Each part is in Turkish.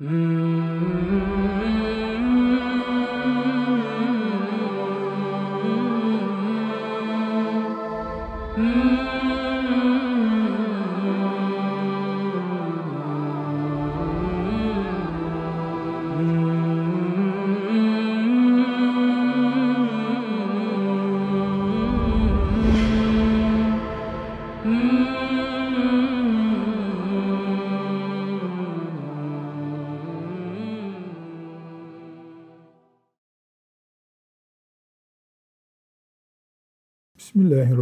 Mm-hmm.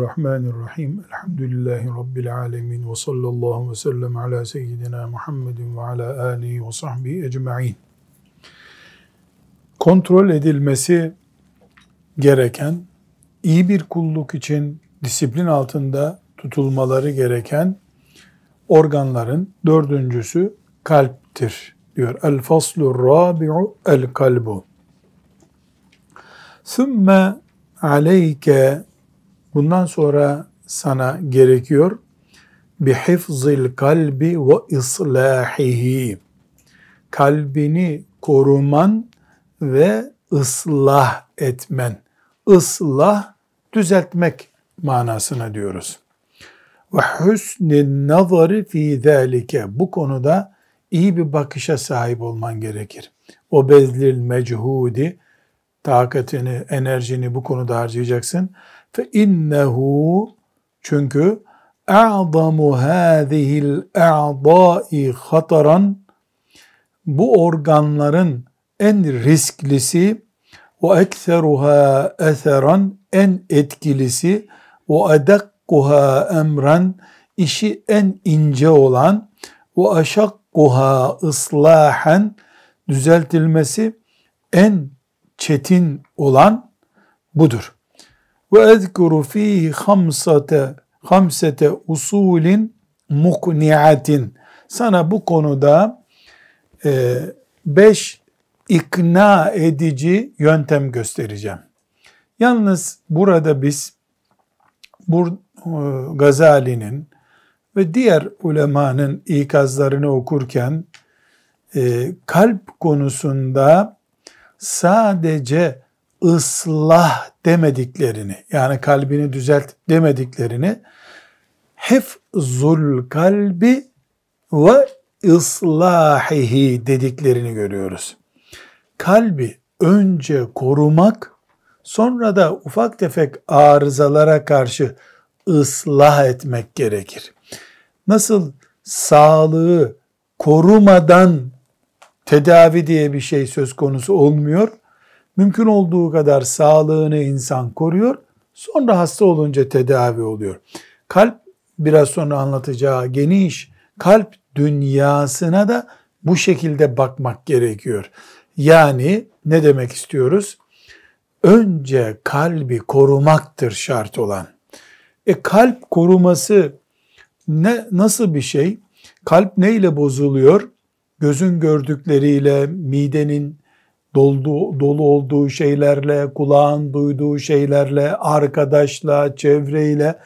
Bismillahirrahmanirrahim. Elhamdülillahi Rabbil alemin. Ve sallallahu ve sellem ala seyyidina Muhammedin ve ala alihi ve sahbihi ecma'in. Kontrol edilmesi gereken, iyi bir kulluk için disiplin altında tutulmaları gereken organların dördüncüsü kalptir diyor. El faslu rabi'u el kalbu. Sümme aleyke Bundan sonra sana gerekiyor bi hifzil kalbi ve islahihi. Kalbini koruman ve ıslah etmen. Islah düzeltmek manasına diyoruz. Ve husnin nazari fi zalike. Bu konuda iyi bir bakışa sahip olman gerekir. O bezlil mechudi takatini, enerjini bu konuda harcayacaksın fe innehu çünkü a'zamu hâzihil a'dâi hataran bu organların en risklisi ve ekseruha eseran en etkilisi ve edekkuha emran işi en ince olan ve aşakkuha ıslahen düzeltilmesi en çetin olan budur. Ve ezkuru fihi hamsate hamsete usulin mukniatin. Sana bu konuda e, beş ikna edici yöntem göstereceğim. Yalnız burada biz bu e, Gazali'nin ve diğer ulemanın ikazlarını okurken e, kalp konusunda sadece ıslah demediklerini yani kalbini düzelt demediklerini hifzul kalbi ve ıslahihi dediklerini görüyoruz. Kalbi önce korumak sonra da ufak tefek arızalara karşı ıslah etmek gerekir. Nasıl sağlığı korumadan tedavi diye bir şey söz konusu olmuyor mümkün olduğu kadar sağlığını insan koruyor. Sonra hasta olunca tedavi oluyor. Kalp biraz sonra anlatacağı geniş kalp dünyasına da bu şekilde bakmak gerekiyor. Yani ne demek istiyoruz? Önce kalbi korumaktır şart olan. E kalp koruması ne nasıl bir şey? Kalp neyle bozuluyor? Gözün gördükleriyle, midenin dolu, dolu olduğu şeylerle, kulağın duyduğu şeylerle, arkadaşla, çevreyle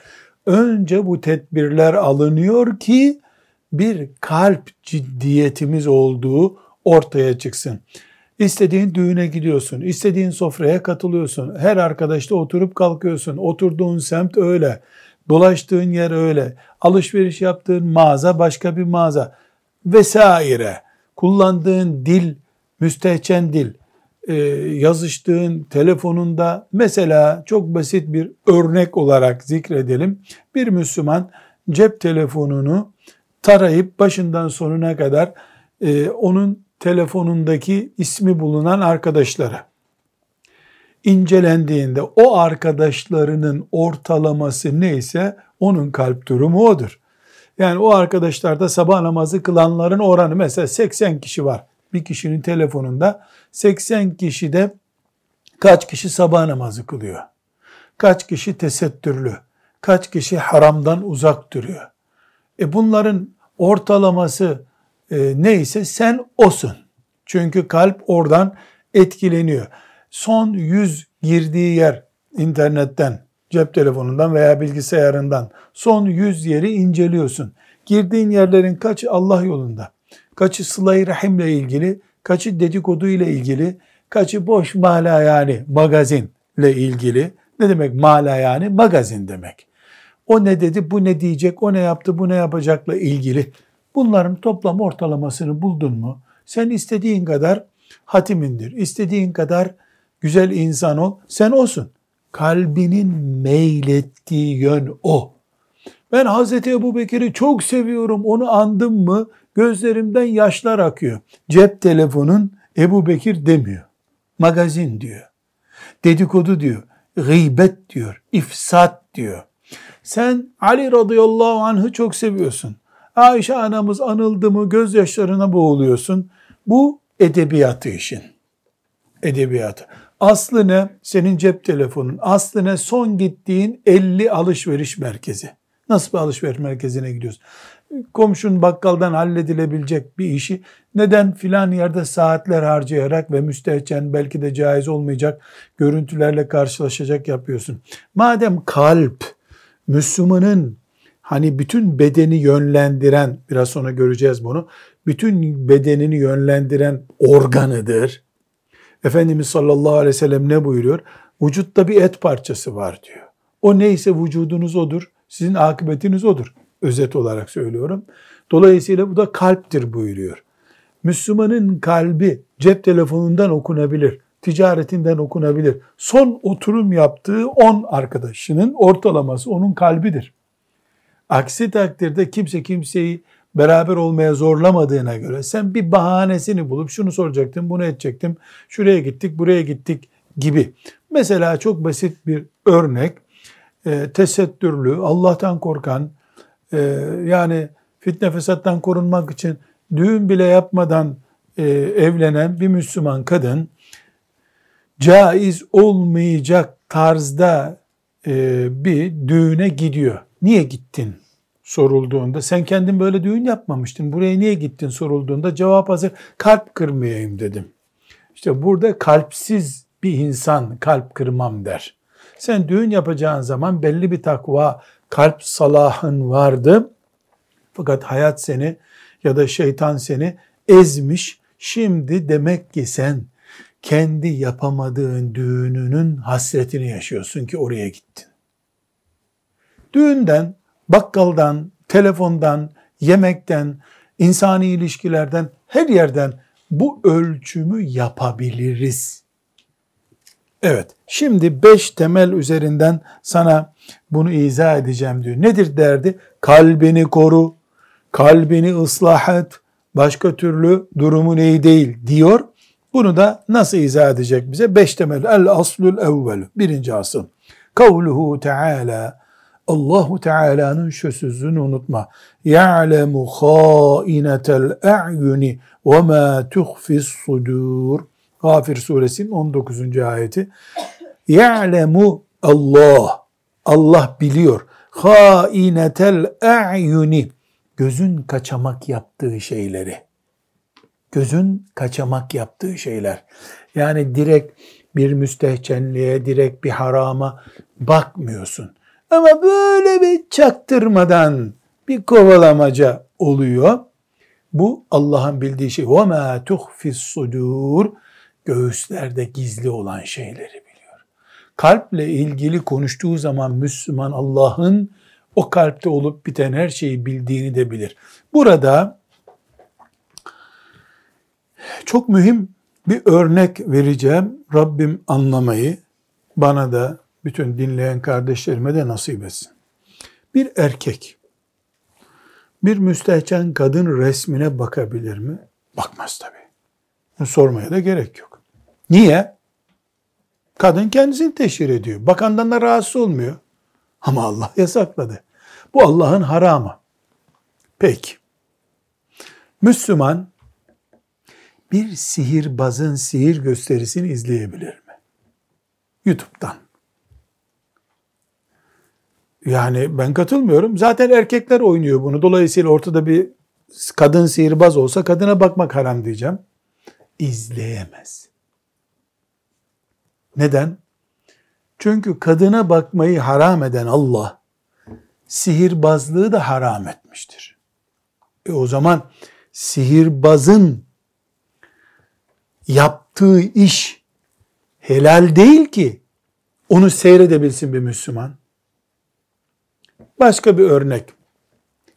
önce bu tedbirler alınıyor ki bir kalp ciddiyetimiz olduğu ortaya çıksın. İstediğin düğüne gidiyorsun, istediğin sofraya katılıyorsun, her arkadaşla oturup kalkıyorsun, oturduğun semt öyle, dolaştığın yer öyle, alışveriş yaptığın mağaza başka bir mağaza vesaire. Kullandığın dil müstehcen dil, e, yazıştığın telefonunda mesela çok basit bir örnek olarak zikredelim. Bir Müslüman cep telefonunu tarayıp başından sonuna kadar e, onun telefonundaki ismi bulunan arkadaşları incelendiğinde o arkadaşlarının ortalaması neyse onun kalp durumu odur. Yani o arkadaşlarda sabah namazı kılanların oranı mesela 80 kişi var bir kişinin telefonunda 80 kişide kaç kişi sabah namazı kılıyor? Kaç kişi tesettürlü? Kaç kişi haramdan uzak duruyor? E bunların ortalaması e, neyse sen osun. Çünkü kalp oradan etkileniyor. Son 100 girdiği yer internetten, cep telefonundan veya bilgisayarından son 100 yeri inceliyorsun. Girdiğin yerlerin kaç Allah yolunda? kaçı sıla-i rahimle ilgili, kaçı dedikodu ile ilgili, kaçı boş mala yani magazinle ilgili. Ne demek mala yani? Magazin demek. O ne dedi, bu ne diyecek, o ne yaptı, bu ne yapacakla ilgili. Bunların toplam ortalamasını buldun mu? Sen istediğin kadar hatimindir, istediğin kadar güzel insan ol, sen olsun. Kalbinin meylettiği yön o. Ben Hazreti Ebu Bekir'i çok seviyorum, onu andım mı gözlerimden yaşlar akıyor. Cep telefonun Ebu Bekir demiyor. Magazin diyor. Dedikodu diyor. Gıybet diyor. ifsat diyor. Sen Ali radıyallahu anh'ı çok seviyorsun. Ayşe anamız anıldı mı gözyaşlarına boğuluyorsun. Bu edebiyatı işin. Edebiyatı. Aslı ne? Senin cep telefonun. Aslı ne? Son gittiğin 50 alışveriş merkezi. Nasıl bir alışveriş merkezine gidiyorsun? Komşun bakkaldan halledilebilecek bir işi neden filan yerde saatler harcayarak ve müstehcen belki de caiz olmayacak görüntülerle karşılaşacak yapıyorsun. Madem kalp Müslümanın hani bütün bedeni yönlendiren, biraz sonra göreceğiz bunu, bütün bedenini yönlendiren organıdır. Efendimiz sallallahu aleyhi ve sellem ne buyuruyor? Vücutta bir et parçası var diyor. O neyse vücudunuz odur, sizin akıbetiniz odur. Özet olarak söylüyorum. Dolayısıyla bu da kalptir buyuruyor. Müslümanın kalbi cep telefonundan okunabilir, ticaretinden okunabilir. Son oturum yaptığı 10 arkadaşının ortalaması onun kalbidir. Aksi takdirde kimse kimseyi beraber olmaya zorlamadığına göre sen bir bahanesini bulup şunu soracaktım, bunu edecektim, şuraya gittik, buraya gittik gibi. Mesela çok basit bir örnek, e, tesettürlü, Allah'tan korkan, e, yani fitne fesattan korunmak için düğün bile yapmadan e, evlenen bir Müslüman kadın, caiz olmayacak tarzda e, bir düğüne gidiyor. Niye gittin? sorulduğunda sen kendin böyle düğün yapmamıştın. Buraya niye gittin sorulduğunda cevap hazır. Kalp kırmayayım dedim. İşte burada kalpsiz bir insan kalp kırmam der. Sen düğün yapacağın zaman belli bir takva, kalp salahın vardı. Fakat hayat seni ya da şeytan seni ezmiş. Şimdi demek ki sen kendi yapamadığın düğününün hasretini yaşıyorsun ki oraya gittin. Düğünden bakkaldan, telefondan, yemekten, insani ilişkilerden, her yerden bu ölçümü yapabiliriz. Evet, şimdi beş temel üzerinden sana bunu izah edeceğim diyor. Nedir derdi? Kalbini koru, kalbini ıslah et, başka türlü durumu neyi değil diyor. Bunu da nasıl izah edecek bize? Beş temel. El aslul evvel. Birinci asıl. Kavluhu Teala Allahu Teala'nın şu sözünü unutma. Ya'lemu khainetel a'yuni ve ma tuhfis sudur. Gafir suresinin 19. ayeti. Ya'lemu Allah. Allah biliyor. Khainetel a'yuni. Gözün kaçamak yaptığı şeyleri. Gözün kaçamak yaptığı şeyler. Yani direkt bir müstehcenliğe, direkt bir harama bakmıyorsun ama böyle bir çaktırmadan bir kovalamaca oluyor. Bu Allah'ın bildiği şey. وَمَا تُخْفِ الصُّدُورِ Göğüslerde gizli olan şeyleri biliyor. Kalple ilgili konuştuğu zaman Müslüman Allah'ın o kalpte olup biten her şeyi bildiğini de bilir. Burada çok mühim bir örnek vereceğim. Rabbim anlamayı bana da bütün dinleyen kardeşlerime de nasip etsin. Bir erkek bir müstehcen kadın resmine bakabilir mi? Bakmaz tabi. Sormaya da gerek yok. Niye? Kadın kendisini teşhir ediyor. Bakandan da rahatsız olmuyor. Ama Allah yasakladı. Bu Allah'ın haramı. Peki. Müslüman bir sihirbazın sihir gösterisini izleyebilir mi? YouTube'dan. Yani ben katılmıyorum. Zaten erkekler oynuyor bunu. Dolayısıyla ortada bir kadın sihirbaz olsa kadına bakmak haram diyeceğim. İzleyemez. Neden? Çünkü kadına bakmayı haram eden Allah sihirbazlığı da haram etmiştir. E o zaman sihirbazın yaptığı iş helal değil ki onu seyredebilsin bir Müslüman. Başka bir örnek.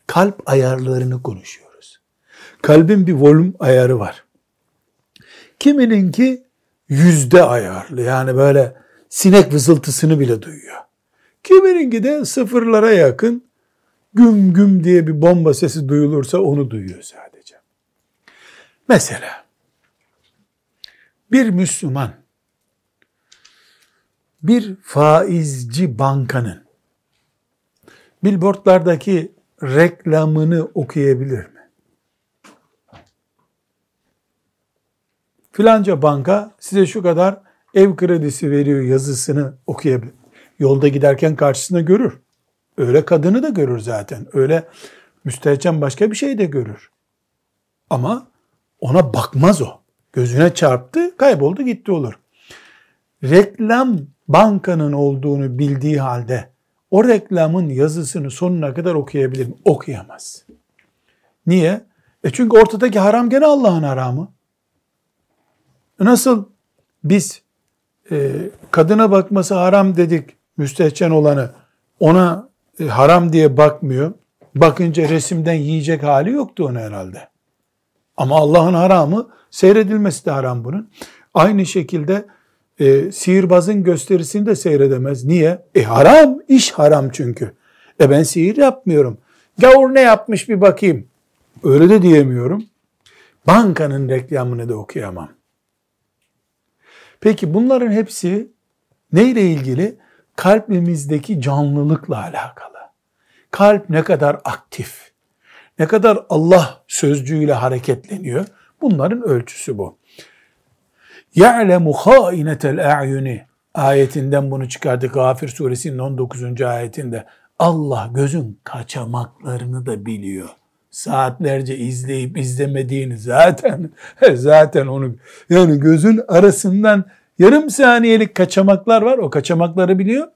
Kalp ayarlarını konuşuyoruz. Kalbin bir volüm ayarı var. Kimininki yüzde ayarlı. Yani böyle sinek vızıltısını bile duyuyor. Kimininki de sıfırlara yakın güm güm diye bir bomba sesi duyulursa onu duyuyor sadece. Mesela bir Müslüman bir faizci bankanın billboardlardaki reklamını okuyabilir mi? Filanca banka size şu kadar ev kredisi veriyor yazısını okuyabilir. Yolda giderken karşısına görür. Öyle kadını da görür zaten. Öyle müstehcen başka bir şey de görür. Ama ona bakmaz o. Gözüne çarptı, kayboldu gitti olur. Reklam bankanın olduğunu bildiği halde o reklamın yazısını sonuna kadar okuyabilir mi? Okuyamaz. Niye? E çünkü ortadaki haram gene Allah'ın haramı. Nasıl biz e, kadına bakması haram dedik müstehcen olanı ona e, haram diye bakmıyor. Bakınca resimden yiyecek hali yoktu ona herhalde. Ama Allah'ın haramı seyredilmesi de haram bunun. Aynı şekilde e, sihirbazın gösterisini de seyredemez. Niye? E haram, iş haram çünkü. E ben sihir yapmıyorum. Gavur ne yapmış bir bakayım. Öyle de diyemiyorum. Bankanın reklamını da okuyamam. Peki bunların hepsi neyle ilgili? Kalbimizdeki canlılıkla alakalı. Kalp ne kadar aktif, ne kadar Allah sözcüğüyle hareketleniyor. Bunların ölçüsü bu. يَعْلَمُ خَائِنَةَ الْاَعْيُنِ ayetinden bunu çıkardık. Gafir suresinin 19. ayetinde. Allah gözün kaçamaklarını da biliyor. saatlerce izleyip izlemediğini zaten zaten onu yani gözün arasından yarım saniyelik kaçamaklar var. O kaçamakları biliyor.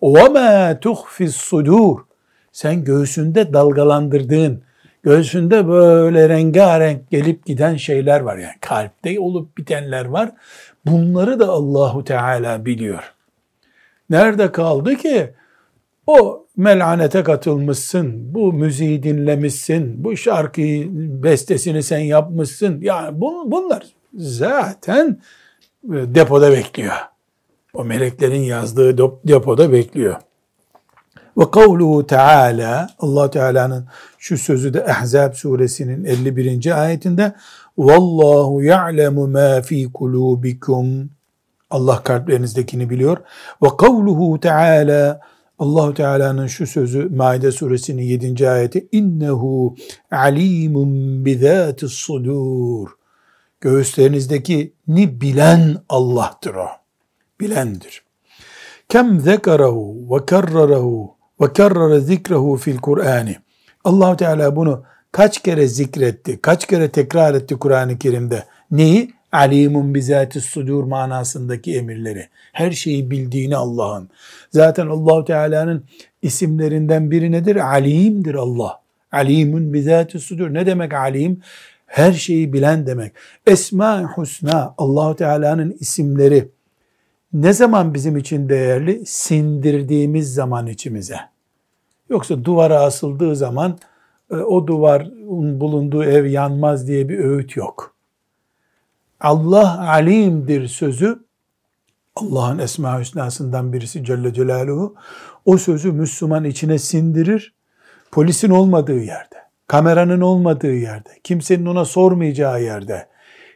O ma tuhfis sudur. Sen göğsünde dalgalandırdığın, göğsünde böyle rengarenk gelip giden şeyler var. Yani kalpte olup bitenler var. Bunları da Allahu Teala biliyor. Nerede kaldı ki o melanete katılmışsın, bu müziği dinlemişsin, bu şarkıyı bestesini sen yapmışsın. Yani bunlar zaten e, depoda bekliyor. O meleklerin yazdığı depoda bekliyor. Ve kavluhu Teala Allah Teala'nın şu sözü de Ahzab suresinin 51. ayetinde Vallahu ya'lemu ma fi kulubikum Allah kalplerinizdekini biliyor. Ve kavluhu Teala Allah Teala'nın şu sözü Maide suresinin 7. ayeti innehu alimun bizatis sudur. Göğüslerinizdeki ni bilen Allah'tır o. Bilendir. Kem zekarahu ve karrarahu ve karrara zikrehu fil Kur'ani. allah Teala bunu kaç kere zikretti, kaç kere tekrar etti Kur'an-ı Kerim'de. Neyi? Alimun bizati sudur manasındaki emirleri. Her şeyi bildiğini Allah'ın. Zaten Allahu Teala'nın isimlerinden biri nedir? Alimdir Allah. Alimun bizati sudur. Ne demek alim? Her şeyi bilen demek. Esma-i Husna Allahu Teala'nın isimleri ne zaman bizim için değerli? Sindirdiğimiz zaman içimize. Yoksa duvara asıldığı zaman e, o duvar bulunduğu ev yanmaz diye bir öğüt yok. Allah alimdir sözü Allah'ın esma hüsnasından birisi Celle Celaluhu o sözü Müslüman içine sindirir. Polisin olmadığı yerde, kameranın olmadığı yerde, kimsenin ona sormayacağı yerde,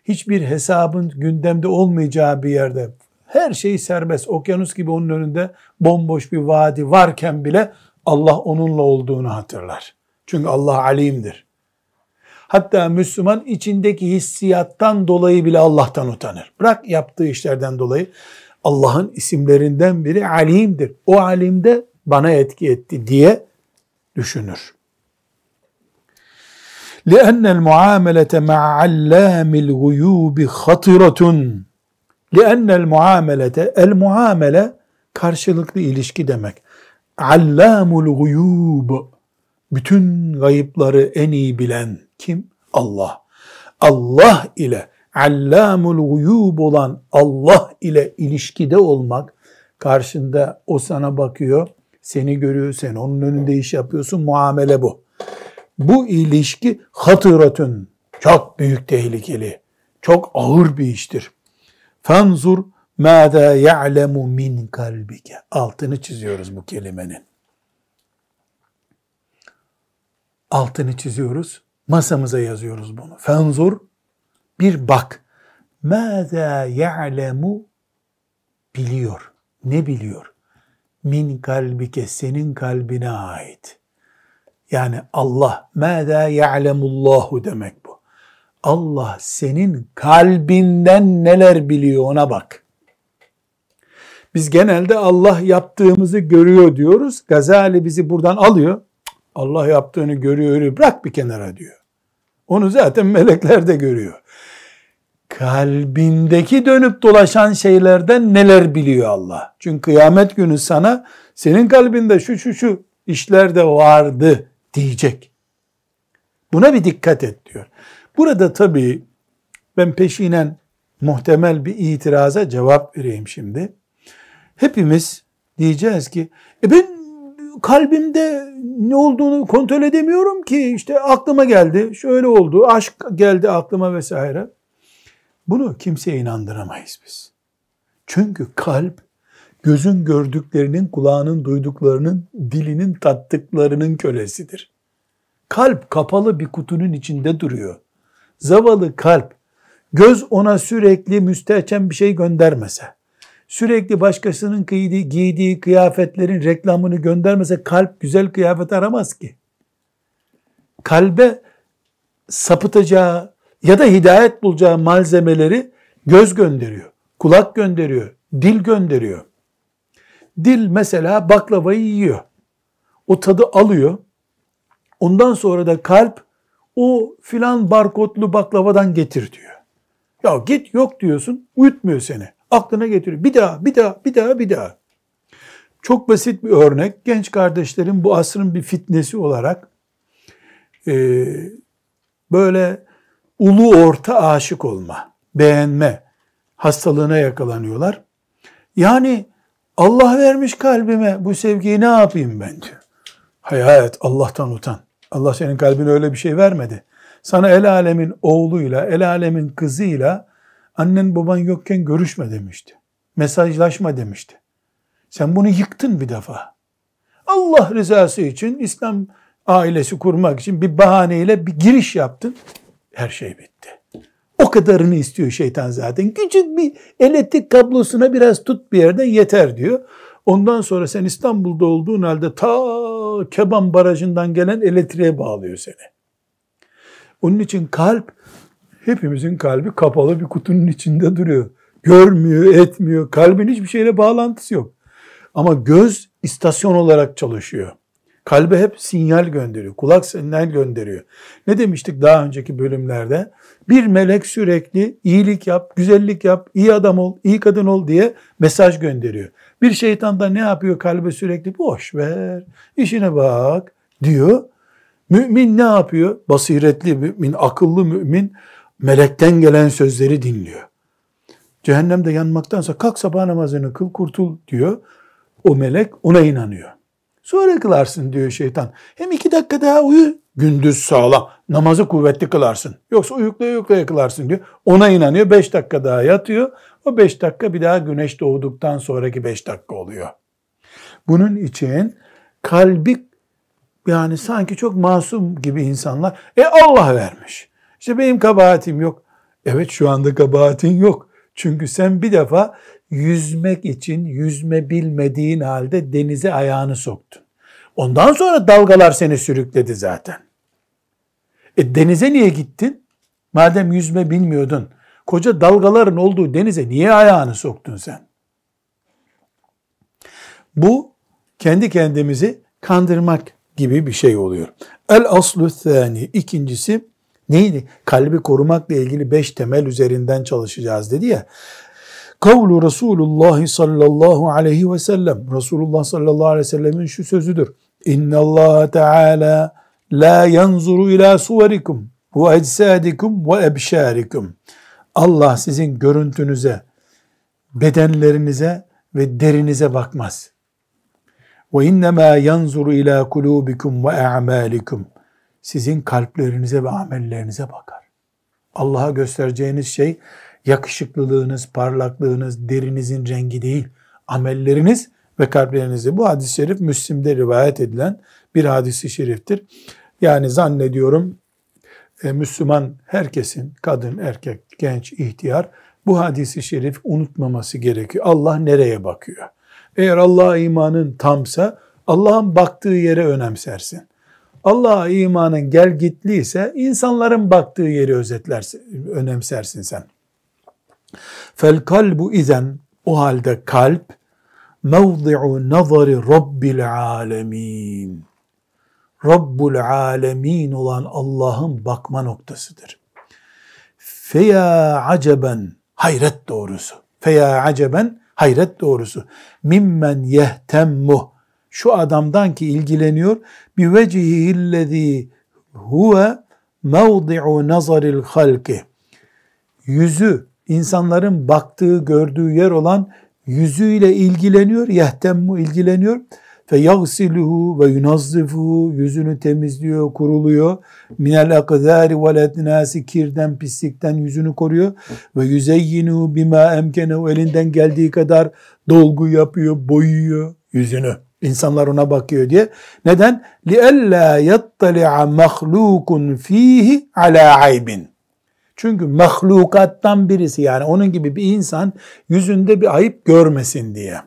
hiçbir hesabın gündemde olmayacağı bir yerde her şey serbest. Okyanus gibi onun önünde bomboş bir vadi varken bile Allah onunla olduğunu hatırlar. Çünkü Allah alimdir. Hatta Müslüman içindeki hissiyattan dolayı bile Allah'tan utanır. Bırak yaptığı işlerden dolayı Allah'ın isimlerinden biri alimdir. O alimde bana etki etti diye düşünür. لأن المعاملة مع علام الغيوب خطرة لِأَنَّ الْمُعَامَلَةَ El muamele karşılıklı ilişki demek. Allamul guyub bütün gayıpları en iyi bilen kim? Allah. Allah ile allamul guyub olan Allah ile ilişkide olmak karşında o sana bakıyor, seni görüyor, sen onun önünde iş yapıyorsun, muamele bu. Bu ilişki hatıratın, çok büyük tehlikeli, çok ağır bir iştir. Fanzur mâdâ ya'lemu min kalbike. Altını çiziyoruz bu kelimenin. Altını çiziyoruz. Masamıza yazıyoruz bunu. Fanzur bir bak. Mâzâ ya'lemu biliyor. Ne biliyor? Min kalbike senin kalbine ait. Yani Allah mâzâ ya'lemullahu demek bu. Allah senin kalbinden neler biliyor ona bak. Biz genelde Allah yaptığımızı görüyor diyoruz. Gazali bizi buradan alıyor. Allah yaptığını görüyor, bırak bir kenara diyor. Onu zaten melekler de görüyor. Kalbindeki dönüp dolaşan şeylerden neler biliyor Allah? Çünkü kıyamet günü sana senin kalbinde şu şu şu işler de vardı diyecek. Buna bir dikkat et diyor. Burada tabii ben peşinen muhtemel bir itiraza cevap vereyim şimdi. Hepimiz diyeceğiz ki e ben kalbimde ne olduğunu kontrol edemiyorum ki işte aklıma geldi şöyle oldu aşk geldi aklıma vesaire. Bunu kimseye inandıramayız biz. Çünkü kalp gözün gördüklerinin, kulağının duyduklarının, dilinin tattıklarının kölesidir. Kalp kapalı bir kutunun içinde duruyor. Zavallı kalp göz ona sürekli müstehcen bir şey göndermese, sürekli başkasının giydiği, kıyafetlerin reklamını göndermese kalp güzel kıyafet aramaz ki. Kalbe sapıtacağı ya da hidayet bulacağı malzemeleri göz gönderiyor, kulak gönderiyor, dil gönderiyor. Dil mesela baklavayı yiyor. O tadı alıyor. Ondan sonra da kalp o filan barkodlu baklavadan getir diyor. Ya git yok diyorsun uyutmuyor seni. Aklına getiriyor. Bir daha, bir daha, bir daha, bir daha. Çok basit bir örnek. Genç kardeşlerim bu asrın bir fitnesi olarak e, böyle ulu orta aşık olma, beğenme hastalığına yakalanıyorlar. Yani Allah vermiş kalbime bu sevgiyi ne yapayım ben diyor. Hayat Allah'tan utan. Allah senin kalbine öyle bir şey vermedi. Sana el alemin oğluyla, el alemin kızıyla annen baban yokken görüşme demişti. Mesajlaşma demişti. Sen bunu yıktın bir defa. Allah rızası için İslam ailesi kurmak için bir bahaneyle bir giriş yaptın. Her şey bitti. O kadarını istiyor şeytan zaten. Küçük bir elektrik kablosuna biraz tut bir yerden yeter diyor. Ondan sonra sen İstanbul'da olduğun halde ta Keban Barajı'ndan gelen elektriğe bağlıyor seni. Onun için kalp, hepimizin kalbi kapalı bir kutunun içinde duruyor. Görmüyor, etmiyor. Kalbin hiçbir şeyle bağlantısı yok. Ama göz istasyon olarak çalışıyor. Kalbe hep sinyal gönderiyor. Kulak sinyal gönderiyor. Ne demiştik daha önceki bölümlerde? Bir melek sürekli iyilik yap, güzellik yap, iyi adam ol, iyi kadın ol diye mesaj gönderiyor. Bir şeytan da ne yapıyor kalbe sürekli? Boş ver, işine bak diyor. Mümin ne yapıyor? Basiretli mümin, akıllı mümin melekten gelen sözleri dinliyor. Cehennemde yanmaktansa kalk sabah namazını kıl kurtul diyor. O melek ona inanıyor. Sonra kılarsın diyor şeytan. Hem iki dakika daha uyu. Gündüz sağlam. Namazı kuvvetli kılarsın. Yoksa uyuklaya uyuklaya kılarsın diyor. Ona inanıyor. Beş dakika daha yatıyor. O beş dakika bir daha güneş doğduktan sonraki beş dakika oluyor. Bunun için kalbi yani sanki çok masum gibi insanlar. E Allah vermiş. İşte benim kabahatim yok. Evet şu anda kabahatin yok. Çünkü sen bir defa yüzmek için yüzme bilmediğin halde denize ayağını soktun. Ondan sonra dalgalar seni sürükledi zaten. E denize niye gittin? Madem yüzme bilmiyordun, koca dalgaların olduğu denize niye ayağını soktun sen? Bu kendi kendimizi kandırmak gibi bir şey oluyor. El aslu thani ikincisi neydi? Kalbi korumakla ilgili beş temel üzerinden çalışacağız dedi ya. Kavlu Resulullah sallallahu aleyhi ve sellem. Resulullah sallallahu aleyhi ve sellemin şu sözüdür. İnna Allah Teala la yanzuru ila suverikum. ve eczadikum ve ebşarikum. Allah sizin görüntünüze, bedenlerinize ve derinize bakmaz. Ve innema yanzuru ila kulubikum ve a'malikum. Sizin kalplerinize ve amellerinize bakar. Allah'a göstereceğiniz şey yakışıklılığınız, parlaklığınız, derinizin rengi değil, amelleriniz ve kalplerinizi. Bu hadis-i şerif Müslim'de rivayet edilen bir hadis-i şeriftir. Yani zannediyorum e, Müslüman herkesin, kadın, erkek, genç, ihtiyar bu hadisi şerif unutmaması gerekiyor. Allah nereye bakıyor? Eğer Allah'a imanın tamsa Allah'ın baktığı yere önemsersin. Allah'a imanın gel gitliyse insanların baktığı yeri özetlersin, önemsersin sen. Fel kalbu izen o halde kalp mevdi'u nazari rabbil alemin. Rabbul alemin olan Allah'ın bakma noktasıdır. Feya aceben hayret doğrusu. Feya aceben hayret doğrusu. Mimmen yehtemmuh şu adamdan ki ilgileniyor bi vecihillezî huve mevdi'u nazaril halki yüzü insanların baktığı gördüğü yer olan yüzüyle ilgileniyor yehtemmu ilgileniyor fe yagsiluhu ve yunazzifuhu yüzünü temizliyor, kuruluyor. Minel akzari vel etnasi kirden, pislikten yüzünü koruyor. Ve yüzeyyinu bima emkenehu elinden geldiği kadar dolgu yapıyor, boyuyor yüzünü. İnsanlar ona bakıyor diye. Neden? لِأَلَّا يَطَّلِعَ مَخْلُوكٌ ف۪يهِ عَلَى عَيْبٍ Çünkü mahlukattan birisi yani onun gibi bir insan yüzünde bir ayıp görmesin diye.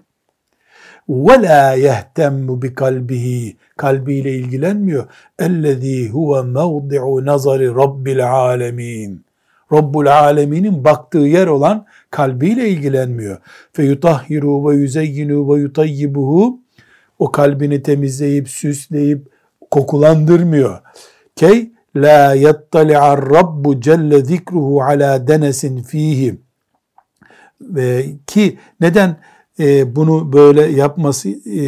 وَلَا يَهْتَمُّ بِقَلْبِهِ Kalbiyle ilgilenmiyor. اَلَّذ۪ي هُوَ مَوْضِعُ نَظَرِ رَبِّ الْعَالَمِينَ Rabbul Alemin'in baktığı yer olan kalbiyle ilgilenmiyor. فَيُطَهِّرُوا وَيُزَيِّنُوا وَيُطَيِّبُهُ o kalbini temizleyip süsleyip kokulandırmıyor. Key la yattali'ar rabbu celle zikruhu ala denesin fihi ve ki neden e, bunu böyle yapması e,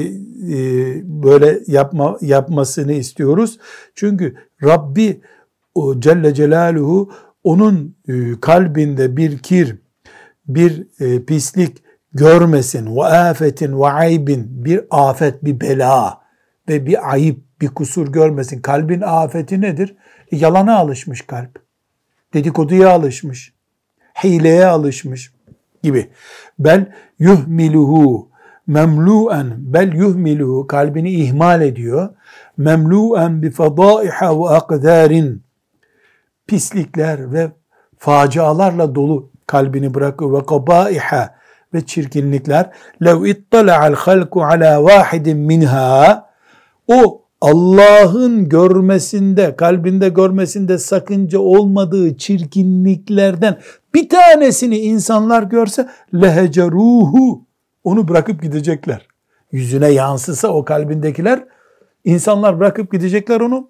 e, böyle yapma yapmasını istiyoruz? Çünkü Rabbi o Celle Celaluhu onun e, kalbinde bir kir, bir e, pislik, görmesin ve afetin ve aybin bir afet bir bela ve bir ayıp bir kusur görmesin. Kalbin afeti nedir? E, yalana alışmış kalp. Dedikoduya alışmış. Hileye alışmış gibi. Bel yuhmiluhu memluen bel yuhmiluhu kalbini ihmal ediyor. Memluen bi fadaiha ve akdarin pislikler ve facialarla dolu kalbini bırakıyor ve kabaiha ve çirkinlikler. Lev ittala'al halku ala vahidin minha. O Allah'ın görmesinde, kalbinde görmesinde sakınca olmadığı çirkinliklerden bir tanesini insanlar görse leheceruhu onu bırakıp gidecekler. Yüzüne yansısa o kalbindekiler insanlar bırakıp gidecekler onu.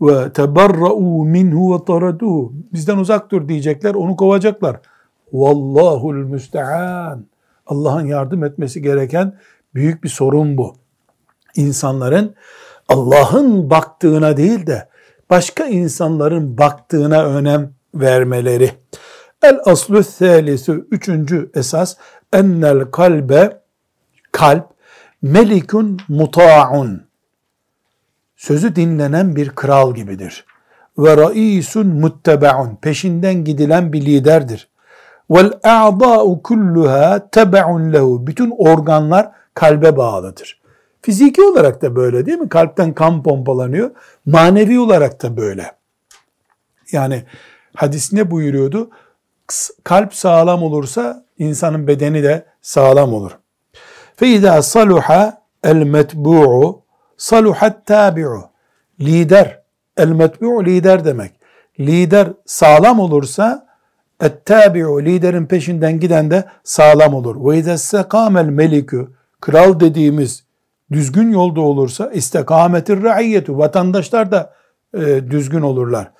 Ve teberra'u minhu ve taraduhu bizden uzak dur diyecekler onu kovacaklar. Vallahul müstean. Allah'ın yardım etmesi gereken büyük bir sorun bu. İnsanların Allah'ın baktığına değil de başka insanların baktığına önem vermeleri. El aslu thalisu üçüncü esas ennel kalbe kalp melikun muta'un sözü dinlenen bir kral gibidir. Ve raisun muttebaun peşinden gidilen bir liderdir. Vel a'da'u kulluha tebe'un lehu. Bütün organlar kalbe bağlıdır. Fiziki olarak da böyle değil mi? Kalpten kan pompalanıyor. Manevi olarak da böyle. Yani hadis ne buyuruyordu? Kalp sağlam olursa insanın bedeni de sağlam olur. Saluha el metbu'u saluhat tabi'u. Lider, el metbu'u lider demek. Lider sağlam olursa Ettabi'u liderin peşinden giden de sağlam olur. Ve izessekamel melikü kral dediğimiz düzgün yolda olursa istekametir raiyyetu vatandaşlar da e, düzgün olurlar.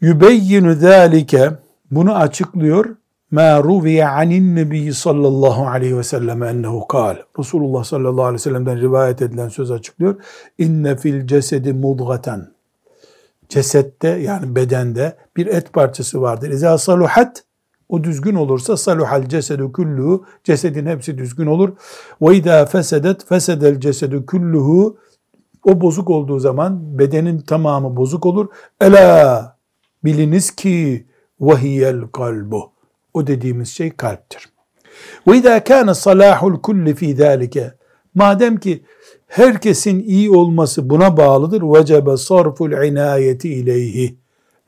Yübeyyinu zâlike bunu açıklıyor. Ma ruviye anin nebi sallallahu aleyhi ve sellem ennehu kal. Resulullah sallallahu aleyhi ve sellem'den rivayet edilen söz açıklıyor. İnne fil cesedi mudgaten. Cesette yani bedende bir et parçası vardır. İza saluhat o düzgün olursa saluhal cesedu kulluhu cesedin hepsi düzgün olur. Ve idâ fesedet fesedel cesedu kulluhu o bozuk olduğu zaman bedenin tamamı bozuk olur. Ela biliniz ki vahiyel kalbu. O dediğimiz şey kalptir. Ve izâ kâne salâhul kulli fî zâlike. Madem ki herkesin iyi olması buna bağlıdır. Vecebe sarful inayeti ileyhi.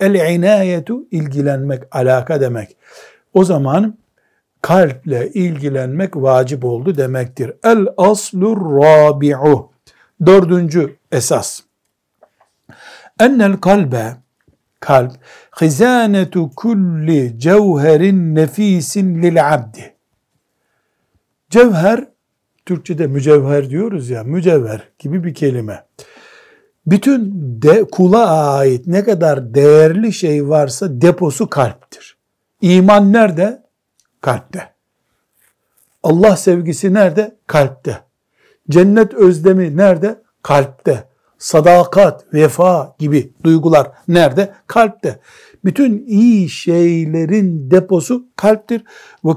El inayetu ilgilenmek, alaka demek. O zaman kalple ilgilenmek vacip oldu demektir. El aslur rabi'u. Dördüncü esas. Ennel kalbe kalp hizanetu kulli cevherin nefisin lil abdi. Cevher Türkçe'de mücevher diyoruz ya, mücevher gibi bir kelime. Bütün de, kula ait ne kadar değerli şey varsa deposu kalptir. İman nerede? Kalpte. Allah sevgisi nerede? Kalpte. Cennet özlemi nerede? Kalpte. Sadakat, vefa gibi duygular nerede? Kalpte. Bütün iyi şeylerin deposu kalptir. Ve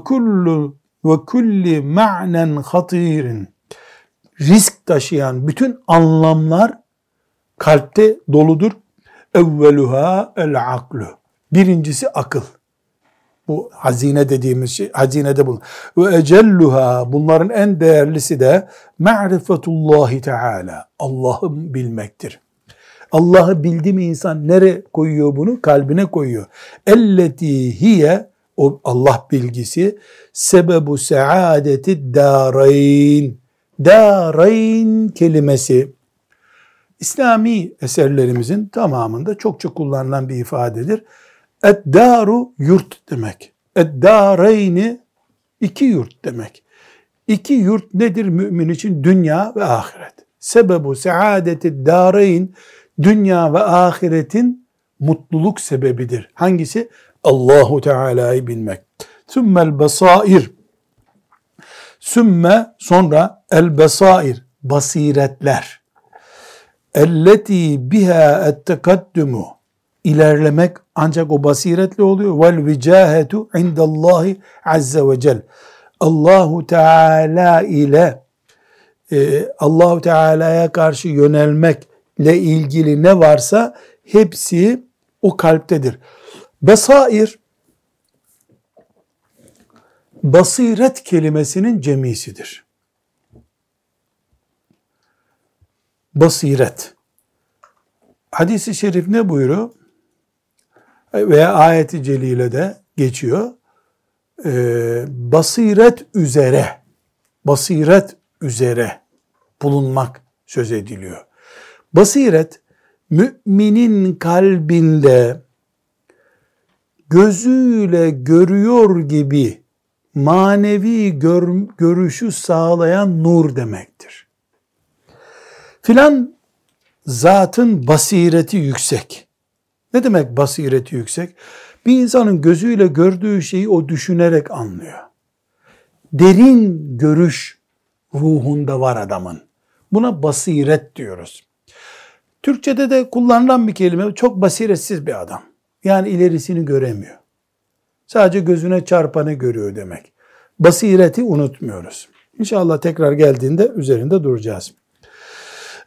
ve kulli ma'nen hatirin risk taşıyan bütün anlamlar kalpte doludur. Evveluha el aklu. Birincisi akıl. Bu hazine dediğimiz şey, hazinede bulun. Ve ecelluha, bunların en değerlisi de ma'rifetullahi teala. Allah'ı bilmektir. Allah'ı bildi mi insan nere koyuyor bunu? Kalbine koyuyor. Elleti hiye o Allah bilgisi sebebu saadeti darayn. Darayn kelimesi İslami eserlerimizin tamamında çokça kullanılan bir ifadedir. Eddaru yurt demek. Eddareyni iki yurt demek. İki yurt nedir mümin için? Dünya ve ahiret. Sebebu saadeti dareyn dünya ve ahiretin mutluluk sebebidir. Hangisi? Allahu Teala'yı bilmek. Sümmel besair. Sümme sonra el besair basiretler. Elleti biha ettekaddumu ilerlemek ancak o basiretle oluyor. Vel vicahetu indallahi azze ve cel. Allahu Teala ile e, Allahu Teala'ya karşı yönelmekle ilgili ne varsa hepsi o kalptedir. Besair basiret kelimesinin cemisidir. Basiret. Hadis-i şerif ne buyuruyor? Veya ayeti celile de geçiyor. Ee, basiret üzere, basiret üzere bulunmak söz ediliyor. Basiret, müminin kalbinde gözüyle görüyor gibi manevi gör, görüşü sağlayan nur demektir. Filan zatın basireti yüksek. Ne demek basireti yüksek? Bir insanın gözüyle gördüğü şeyi o düşünerek anlıyor. Derin görüş ruhunda var adamın. Buna basiret diyoruz. Türkçede de kullanılan bir kelime çok basiretsiz bir adam. Yani ilerisini göremiyor. Sadece gözüne çarpanı görüyor demek. Basireti unutmuyoruz. İnşallah tekrar geldiğinde üzerinde duracağız.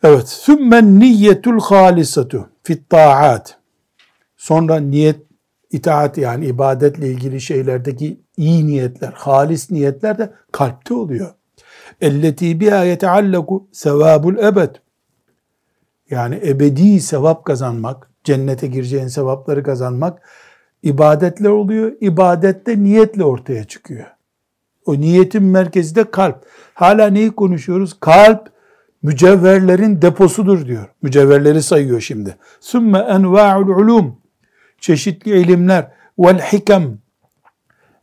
Evet. Sümmen niyetul halisatu fit taat. Sonra niyet, itaat yani ibadetle ilgili şeylerdeki iyi niyetler, halis niyetler de kalpte oluyor. Elleti biha yeteallaku sevabul ebed. Yani ebedi sevap kazanmak, cennete gireceğin sevapları kazanmak ibadetler oluyor. İbadette niyetle ortaya çıkıyor. O niyetin merkezi de kalp. Hala neyi konuşuyoruz? Kalp mücevherlerin deposudur diyor. Mücevherleri sayıyor şimdi. Sümme enva'ul ulum. Çeşitli ilimler. Vel hikem.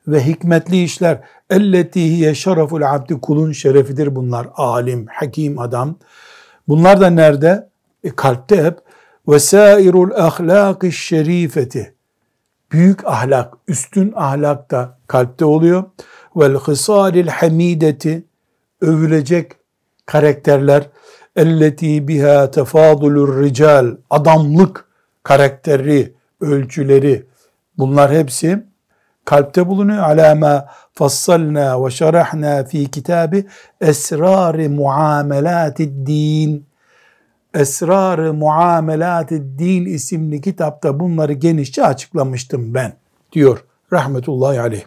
Ve hikmetli işler. Elleti hiye abdi. Kulun şerefidir bunlar. Alim, hakim adam. Bunlar da nerede? E, kalpte hep vesairul ahlaki şerifeti büyük ahlak, üstün ahlak da kalpte oluyor. Vel hısalil hamideti övülecek karakterler elleti biha tefadulur rical adamlık karakteri, ölçüleri bunlar hepsi kalpte bulunuyor. Alama fassalna ve şerahna fi kitabi esrar muamelatid din. Esrar muamelatid din isimli kitapta bunları genişçe açıklamıştım ben diyor rahmetullahi aleyh.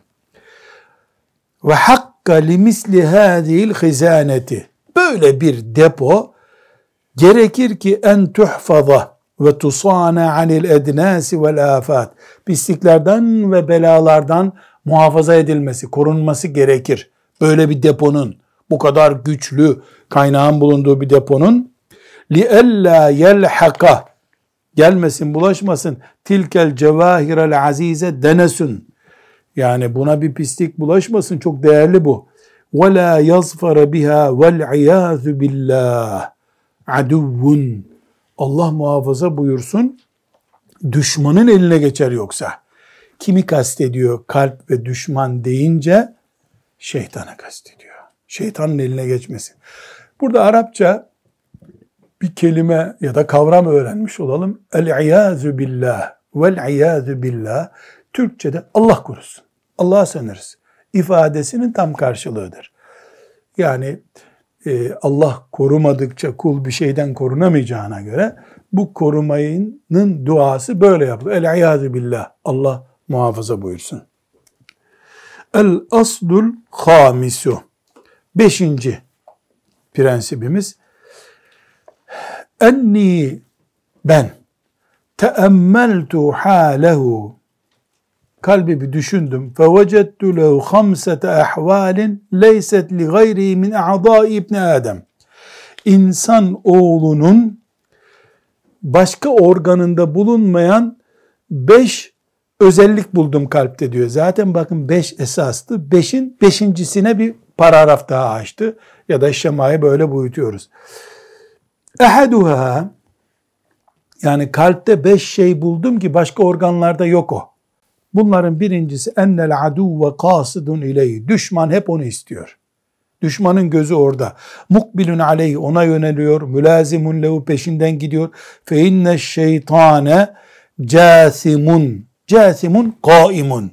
Ve hakka limisli hadihil hizaneti. Böyle bir depo gerekir ki en tuhfaza ve tusana anil ednasi vel afat. Pisliklerden ve belalardan muhafaza edilmesi, korunması gerekir. Böyle bir deponun, bu kadar güçlü kaynağın bulunduğu bir deponun ella yelhaka gelmesin, bulaşmasın. Tilkel cevahirel azize denesun. Yani buna bir pislik bulaşmasın. Çok değerli bu. Yazfara biha vel iyazu billah. Aduvun. Allah muhafaza buyursun. Düşmanın eline geçer yoksa. Kimi kastediyor kalp ve düşman deyince? Şeytanı kastediyor. Şeytanın eline geçmesin. Burada Arapça bir kelime ya da kavram öğrenmiş olalım. El-iyâzü billah vel-iyâzü billah Türkçe'de Allah korusun. Allah'a sığınırız. ifadesinin tam karşılığıdır. Yani e, Allah korumadıkça kul bir şeyden korunamayacağına göre bu korumayının duası böyle yapılır. El-iyâzü billah. Allah muhafaza buyursun. El aslul hamisu. Beşinci prensibimiz enni ben teemmeltu halehu kalbi bir düşündüm. Fevecettu lehu hamsete ahvalin leyset li gayri min a'dai ibni Adem. İnsan oğlunun başka organında bulunmayan beş özellik buldum kalpte diyor. Zaten bakın beş esastı. Beşin beşincisine bir paragraf daha açtı. Ya da şemayı böyle büyütüyoruz. Ehaduha yani kalpte beş şey buldum ki başka organlarda yok o. Bunların birincisi ennel adu ve kasidun ileyhi. Düşman hep onu istiyor. Düşmanın gözü orada. Mukbilun aleyhi ona yöneliyor. Mülazimun lehu peşinden gidiyor. Fe inne şeytane casimun. Casimun kaimun.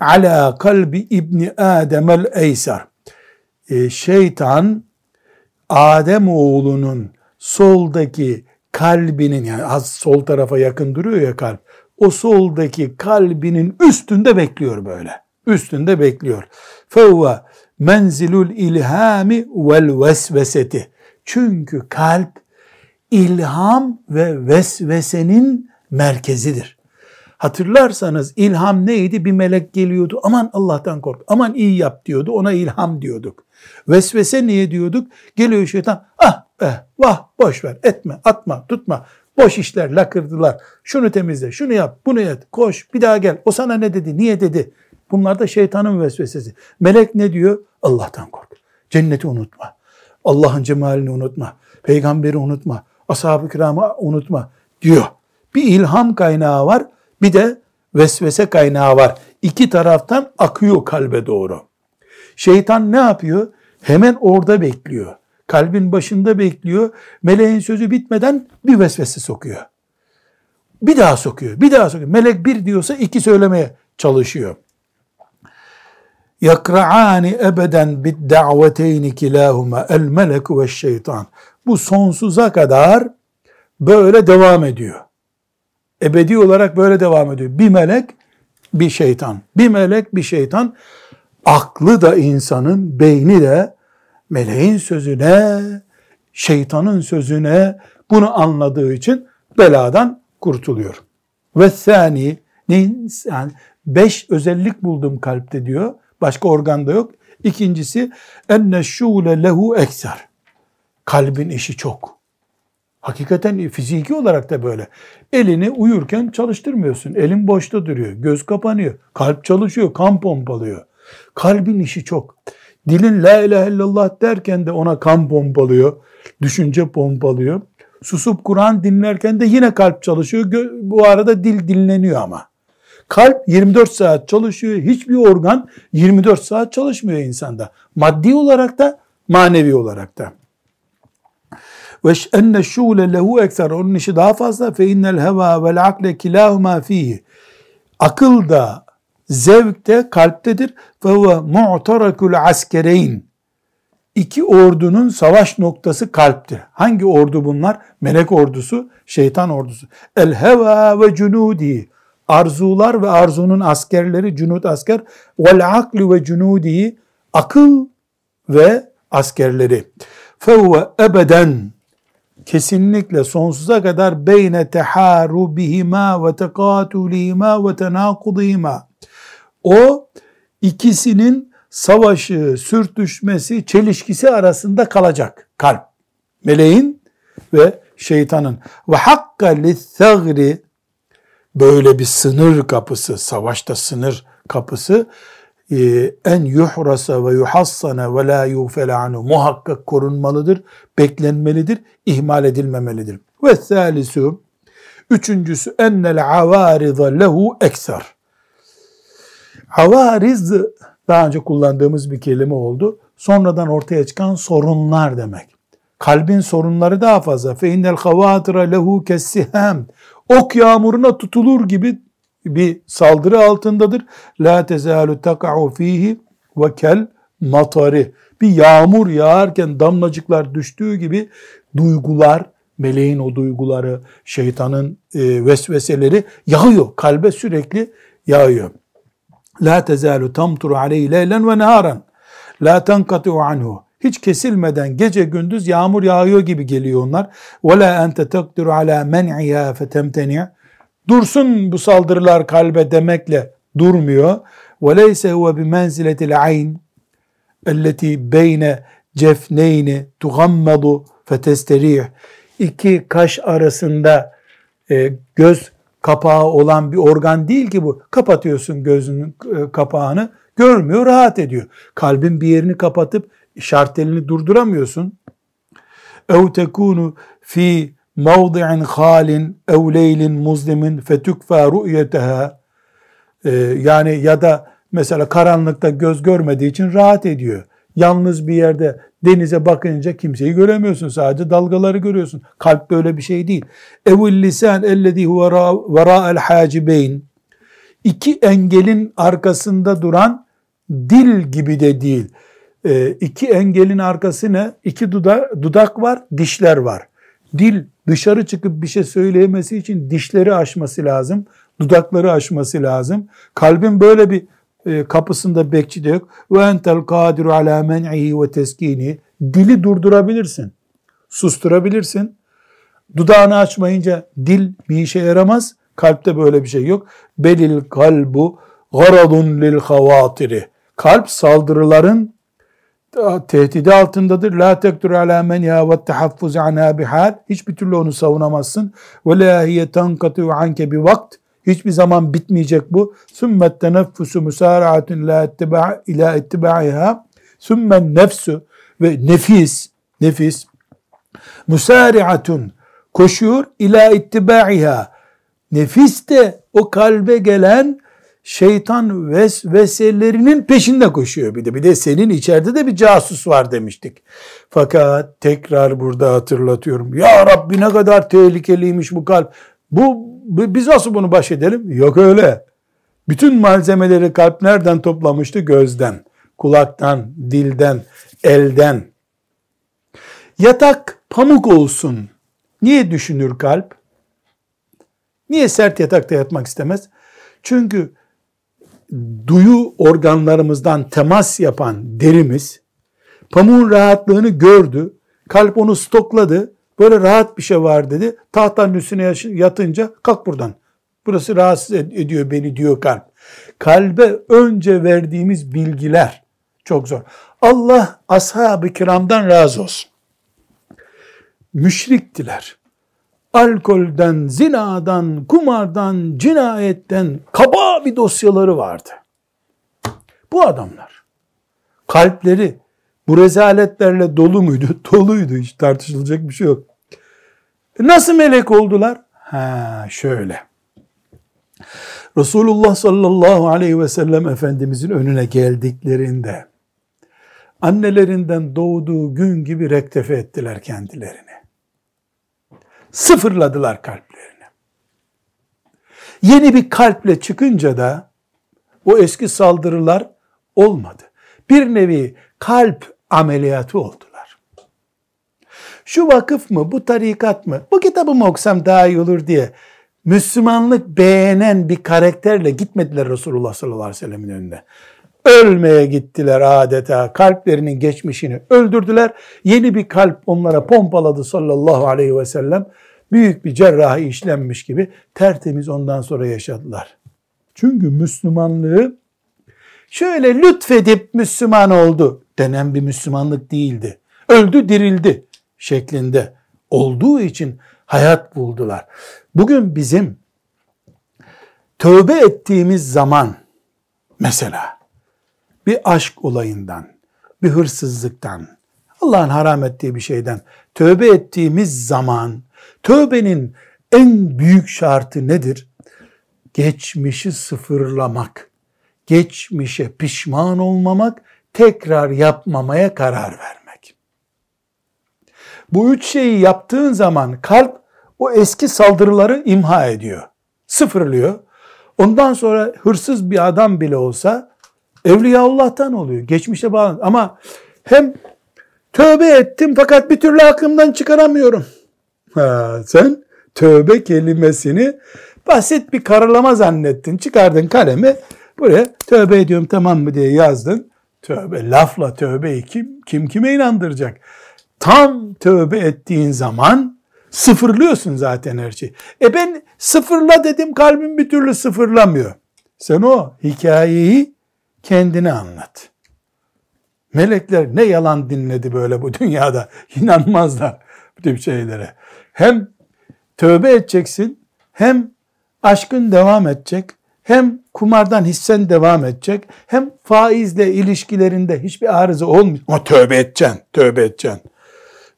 Ala kalbi ibni Adem'el eysar. E, şeytan Adem oğlunun soldaki kalbinin yani az sol tarafa yakın duruyor ya kalp. O soldaki kalbinin üstünde bekliyor böyle. Üstünde bekliyor. Fevve menzilul ilhami vel vesveseti. Çünkü kalp ilham ve vesvesenin merkezidir. Hatırlarsanız ilham neydi? Bir melek geliyordu. Aman Allah'tan kork. Aman iyi yap diyordu. Ona ilham diyorduk. Vesvese niye diyorduk? Geliyor şeytan. Ah eh, vah boş ver etme atma tutma. Boş işler lakırdılar. Şunu temizle şunu yap bunu et koş bir daha gel. O sana ne dedi niye dedi. Bunlar da şeytanın vesvesesi. Melek ne diyor? Allah'tan kork. Cenneti unutma. Allah'ın cemalini unutma. Peygamberi unutma. Ashab-ı kiramı unutma diyor. Bir ilham kaynağı var. Bir de vesvese kaynağı var. İki taraftan akıyor kalbe doğru. Şeytan ne yapıyor? Hemen orada bekliyor. Kalbin başında bekliyor. Meleğin sözü bitmeden bir vesvese sokuyor. Bir daha sokuyor, bir daha sokuyor. Melek bir diyorsa iki söylemeye çalışıyor. Yakra'ani ebeden bid da'veteyni kilahuma el meleku ve şeytan. Bu sonsuza kadar böyle devam ediyor. Ebedi olarak böyle devam ediyor. Bir melek, bir şeytan. Bir melek, bir şeytan. Aklı da insanın, beyni de meleğin sözüne, şeytanın sözüne bunu anladığı için beladan kurtuluyor. Ve sani, yani beş özellik buldum kalpte diyor. Başka organda yok. İkincisi enne şule lehu ekser. Kalbin işi çok. Hakikaten fiziki olarak da böyle. Elini uyurken çalıştırmıyorsun. Elin boşta duruyor. Göz kapanıyor. Kalp çalışıyor. Kan pompalıyor. Kalbin işi çok. Dilin la ilahe illallah derken de ona kan pompalıyor. Düşünce pompalıyor. Susup Kur'an dinlerken de yine kalp çalışıyor. Bu arada dil dinleniyor ama. Kalp 24 saat çalışıyor. Hiçbir organ 24 saat çalışmıyor insanda. Maddi olarak da manevi olarak da. Ve enne şule lehu ekser. Onun işi daha fazla. Fe innel heva vel akle kilahuma fihi. Akıl da zevk de kalptedir. Huve mu'tarakul askereyn. İki ordunun savaş noktası kalptir. Hangi ordu bunlar? Melek ordusu, şeytan ordusu. El heva ve cunudi. Arzular ve arzunun askerleri, cunut asker. Vel aklu ve cunudi. Akıl ve askerleri. Fevve ebeden kesinlikle sonsuza kadar beyne teharubihima ve tekatulihima ve tenakudihima. O ikisinin savaşı, sürtüşmesi, çelişkisi arasında kalacak kalp. Meleğin ve şeytanın. Ve hakka lithagri böyle bir sınır kapısı, savaşta sınır kapısı e, en yuhrasa ve yuhassana ve la yufele anhu muhakkak korunmalıdır, beklenmelidir, ihmal edilmemelidir. Ve thalisu üçüncüsü ennel avariza lehu ekser. Avariz daha önce kullandığımız bir kelime oldu. Sonradan ortaya çıkan sorunlar demek. Kalbin sorunları daha fazla. Fe innel havatira lehu kessiham. Ok yağmuruna tutulur gibi bir saldırı altındadır. La tezalu taka'u fihi ve kel matari. Bir yağmur yağarken damlacıklar düştüğü gibi duygular, meleğin o duyguları, şeytanın e, vesveseleri yağıyor. Kalbe sürekli yağıyor. La tezalu tamturu aleyhi leylen ve neharan. La tenkatu anhu. Hiç kesilmeden gece gündüz yağmur yağıyor gibi geliyor onlar. Ve la ente tekdiru ala men'iha fetemteni. Dursun bu saldırılar kalbe demekle durmuyor. Ve leyse huve bi menziletil ayn elleti beyne cefneyni tugammadu fetesterih. İki kaş arasında e, göz kapağı olan bir organ değil ki bu. Kapatıyorsun gözünün e, kapağını görmüyor rahat ediyor. Kalbin bir yerini kapatıp şartelini durduramıyorsun. اَوْ tekunu fi mevdi'in halin ev leylin muzlimin fetukfa ru'yeteha ee, yani ya da mesela karanlıkta göz görmediği için rahat ediyor. Yalnız bir yerde denize bakınca kimseyi göremiyorsun. Sadece dalgaları görüyorsun. Kalp böyle bir şey değil. Evul lisan ellezî huve verâ'el hacibeyn. İki engelin arkasında duran dil gibi de değil. E, iki engelin arkası ne? İki dudak, dudak var, dişler var. Dil dışarı çıkıp bir şey söyleyemesi için dişleri aşması lazım, dudakları aşması lazım. Kalbin böyle bir e, kapısında bekçi de yok. Ve entel kadiru ala men'ihi ve teskini. Dili durdurabilirsin. Susturabilirsin. Dudağını açmayınca dil bir işe yaramaz. Kalpte böyle bir şey yok. Belil kalbu garadun lil havatiri. Kalp saldırıların tehdidi altındadır. La tekdur ala men ya ve tahaffuz anha bihal. Hiçbir türlü onu savunamazsın. Ve la hiye tankatu anke bi vakt. Hiçbir zaman bitmeyecek bu. Musara'atun la ittiba ila ittiba'iha. Sümmen nefsu ve nefis nefis musari'atun koşuyor ila ittiba'iha. Nefis de o kalbe gelen şeytan vesveselerinin peşinde koşuyor bir de. Bir de senin içeride de bir casus var demiştik. Fakat tekrar burada hatırlatıyorum. Ya Rabbi ne kadar tehlikeliymiş bu kalp. Bu biz nasıl bunu baş edelim? Yok öyle. Bütün malzemeleri kalp nereden toplamıştı? Gözden, kulaktan, dilden, elden. Yatak pamuk olsun. Niye düşünür kalp? Niye sert yatakta yatmak istemez? Çünkü duyu organlarımızdan temas yapan derimiz pamuğun rahatlığını gördü. Kalp onu stokladı. Böyle rahat bir şey var dedi. Tahtanın üstüne yatınca kalk buradan. Burası rahatsız ediyor beni diyor kalp. Kalbe önce verdiğimiz bilgiler çok zor. Allah ashab-ı kiramdan razı olsun. Müşriktiler alkolden, zinadan, kumardan, cinayetten kaba bir dosyaları vardı. Bu adamlar kalpleri bu rezaletlerle dolu muydu? Doluydu hiç tartışılacak bir şey yok. Nasıl melek oldular? Ha şöyle. Resulullah sallallahu aleyhi ve sellem Efendimizin önüne geldiklerinde annelerinden doğduğu gün gibi rektefe ettiler kendilerini. sıfırladılar kalplerini. Yeni bir kalple çıkınca da o eski saldırılar olmadı. Bir nevi kalp ameliyatı oldular. Şu vakıf mı, bu tarikat mı, bu kitabı mı okusam daha iyi olur diye Müslümanlık beğenen bir karakterle gitmediler Resulullah sallallahu aleyhi ve sellemin önünde. Ölmeye gittiler adeta. Kalplerinin geçmişini öldürdüler. Yeni bir kalp onlara pompaladı sallallahu aleyhi ve sellem. Büyük bir cerrahi işlenmiş gibi tertemiz ondan sonra yaşadılar. Çünkü Müslümanlığı şöyle lütfedip Müslüman oldu denen bir Müslümanlık değildi. Öldü dirildi şeklinde olduğu için hayat buldular. Bugün bizim tövbe ettiğimiz zaman mesela bir aşk olayından, bir hırsızlıktan, Allah'ın haram ettiği bir şeyden tövbe ettiğimiz zaman tövbenin en büyük şartı nedir? Geçmişi sıfırlamak, geçmişe pişman olmamak, tekrar yapmamaya karar vermek. Bu üç şeyi yaptığın zaman kalp o eski saldırıları imha ediyor. Sıfırlıyor. Ondan sonra hırsız bir adam bile olsa Evliyaullah'tan oluyor. Geçmişe bağlı. Ama hem tövbe ettim fakat bir türlü aklımdan çıkaramıyorum. Ha, sen tövbe kelimesini basit bir karalama zannettin. Çıkardın kalemi buraya tövbe ediyorum tamam mı diye yazdın. Tövbe lafla tövbeyi kim, kim kime inandıracak? Tam tövbe ettiğin zaman sıfırlıyorsun zaten her şeyi. E ben sıfırla dedim kalbim bir türlü sıfırlamıyor. Sen o hikayeyi kendini anlat. Melekler ne yalan dinledi böyle bu dünyada. İnanmazlar bu tip şeylere. Hem tövbe edeceksin, hem aşkın devam edecek, hem kumardan hissen devam edecek, hem faizle ilişkilerinde hiçbir arıza olmuyor. Ama tövbe edeceksin, tövbe edeceksin.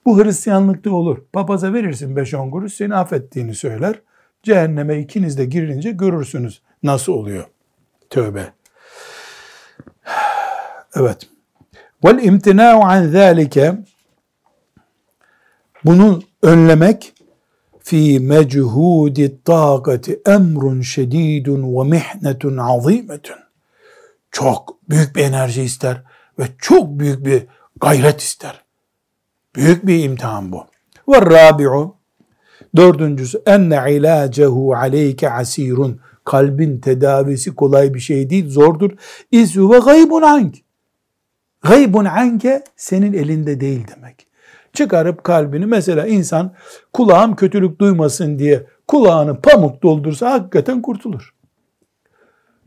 Bu Hristiyanlıkta olur. Papaza verirsin 5-10 kuruş seni affettiğini söyler. Cehenneme ikiniz de girince görürsünüz nasıl oluyor. Tövbe. Evet. Vel imtina'u an zâlike bunu önlemek fi mechudi taqati emrun şedidun ve mihnetun azimetun. Çok büyük bir enerji ister ve çok büyük bir gayret ister. Büyük bir imtihan bu. Ve rabi'u dördüncüsü enne ilacehu aleyke asirun kalbin tedavisi kolay bir şey değil, zordur. İzü ve gaybun ank. Gaybun anke senin elinde değil demek. Çıkarıp kalbini mesela insan kulağım kötülük duymasın diye kulağını pamuk doldursa hakikaten kurtulur.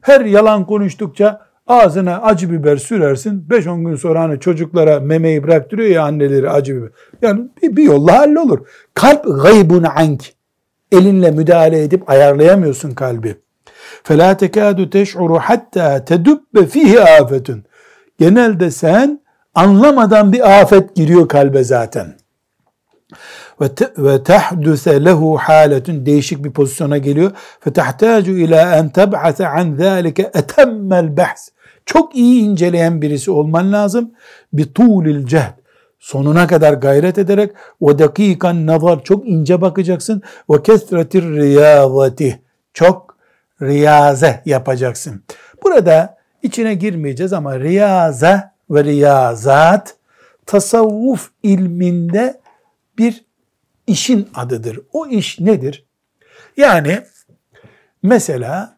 Her yalan konuştukça ağzına acı biber sürersin. 5-10 gün sonra hani çocuklara memeyi bıraktırıyor ya anneleri acı biber. Yani bir, bir yolla hallolur. Kalp gaybun ank. Elinle müdahale edip ayarlayamıyorsun kalbi. فَلَا تَكَادُ تَشْعُرُ حَتَّى تَدُبَّ ف۪يهِ afetun. Genelde sen anlamadan bir afet giriyor kalbe zaten. Ve tehdüse lehu haletun değişik bir pozisyona geliyor. Fe tehtacu ila en teb'ase an zâlike etemmel behs. Çok iyi inceleyen birisi olman lazım. Bi tuğlil cehd sonuna kadar gayret ederek o dakikan nazar çok ince bakacaksın ve kesretir riyazati çok riyaze yapacaksın. Burada içine girmeyeceğiz ama riyaze ve riyazat tasavvuf ilminde bir işin adıdır. O iş nedir? Yani mesela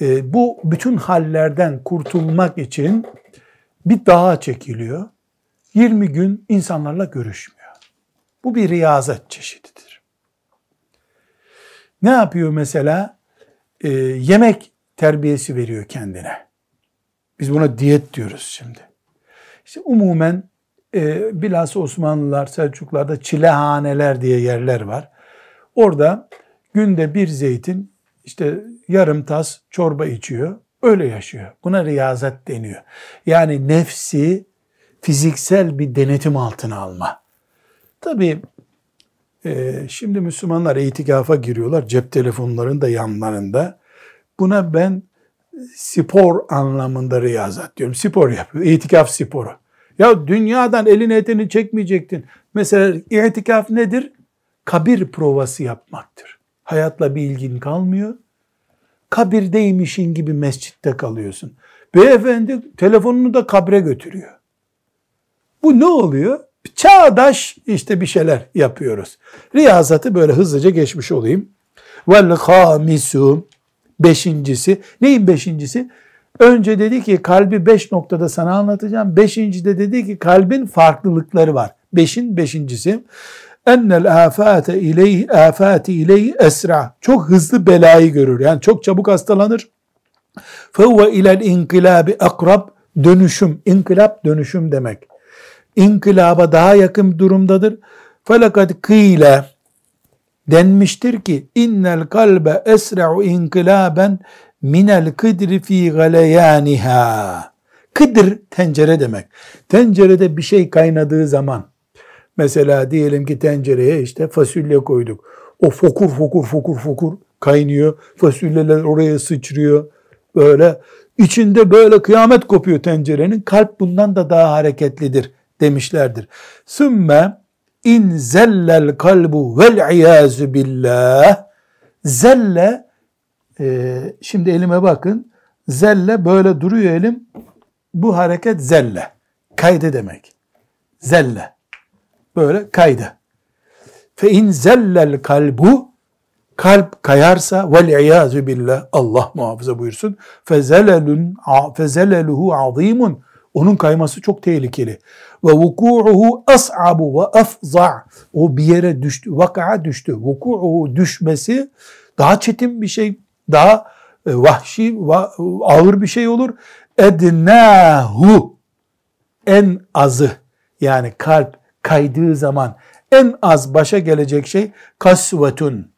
e, bu bütün hallerden kurtulmak için bir dağa çekiliyor. 20 gün insanlarla görüşmüyor. Bu bir riyazet çeşididir. Ne yapıyor mesela? e, yemek terbiyesi veriyor kendine. Biz buna diyet diyoruz şimdi. İşte umumen e, bilhassa Osmanlılar, Selçuklarda çilehaneler diye yerler var. Orada günde bir zeytin işte yarım tas çorba içiyor. Öyle yaşıyor. Buna riyazet deniyor. Yani nefsi fiziksel bir denetim altına alma. Tabii ee, şimdi Müslümanlar itikafa giriyorlar. Cep telefonlarının da yanlarında. Buna ben spor anlamında riyazat diyorum. Spor yapıyor. İtikaf sporu. Ya dünyadan elini etini çekmeyecektin. Mesela itikaf nedir? kabir provası yapmaktır. Hayatla bir ilgin kalmıyor. Kabirdeymişin gibi mescitte kalıyorsun. Beyefendi telefonunu da kabre götürüyor. Bu ne oluyor? Çağdaş işte bir şeyler yapıyoruz. Riyazatı böyle hızlıca geçmiş olayım. Vel hamisu beşincisi. Neyin beşincisi? Önce dedi ki kalbi beş noktada sana anlatacağım. Beşincide dedi ki kalbin farklılıkları var. Beşin beşincisi. Ennel afate ileyhi afati ileyhi esra. Çok hızlı belayı görür. Yani çok çabuk hastalanır. Fevve ilel inkilabi akrab. Dönüşüm. İnkılap dönüşüm demek. İnkılaba daha yakın durumdadır. Felakat kıyle denmiştir ki innel kalbe esra'u inkilaben minel kıdri fi galeyaniha. Kıdır tencere demek. Tencerede bir şey kaynadığı zaman mesela diyelim ki tencereye işte fasulye koyduk. O fokur fokur fokur fokur kaynıyor. Fasulyeler oraya sıçrıyor. Böyle içinde böyle kıyamet kopuyor tencerenin. Kalp bundan da daha hareketlidir demişlerdir. Sümme in zellel kalbu vel iyazu billah zelle e, şimdi elime bakın zelle böyle duruyor elim bu hareket zelle kaydı demek zelle böyle kaydı fe in zellel kalbu kalp kayarsa vel iyazu billah Allah muhafaza buyursun fezelelun fezeleluhu azimun onun kayması çok tehlikeli. Ve vuku'uhu as'abu ve afza' o bir yere düştü, vaka'a düştü. Vuku'uhu düşmesi daha çetin bir şey, daha e, vahşi, ağır bir şey olur. Ednahu en azı yani kalp kaydığı zaman en az başa gelecek şey kasvetun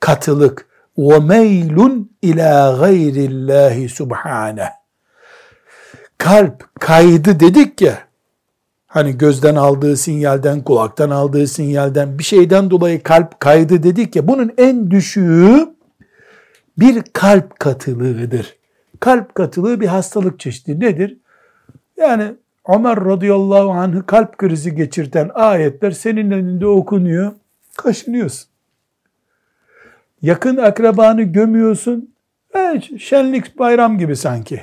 katılık ve meylun ila gayrillahi subhaneh kalp kaydı dedik ya, hani gözden aldığı sinyalden, kulaktan aldığı sinyalden, bir şeyden dolayı kalp kaydı dedik ya, bunun en düşüğü bir kalp katılığıdır. Kalp katılığı bir hastalık çeşidi nedir? Yani Ömer radıyallahu anh'ı kalp krizi geçirten ayetler senin önünde okunuyor, kaşınıyorsun. Yakın akrabanı gömüyorsun, evet, şenlik bayram gibi sanki.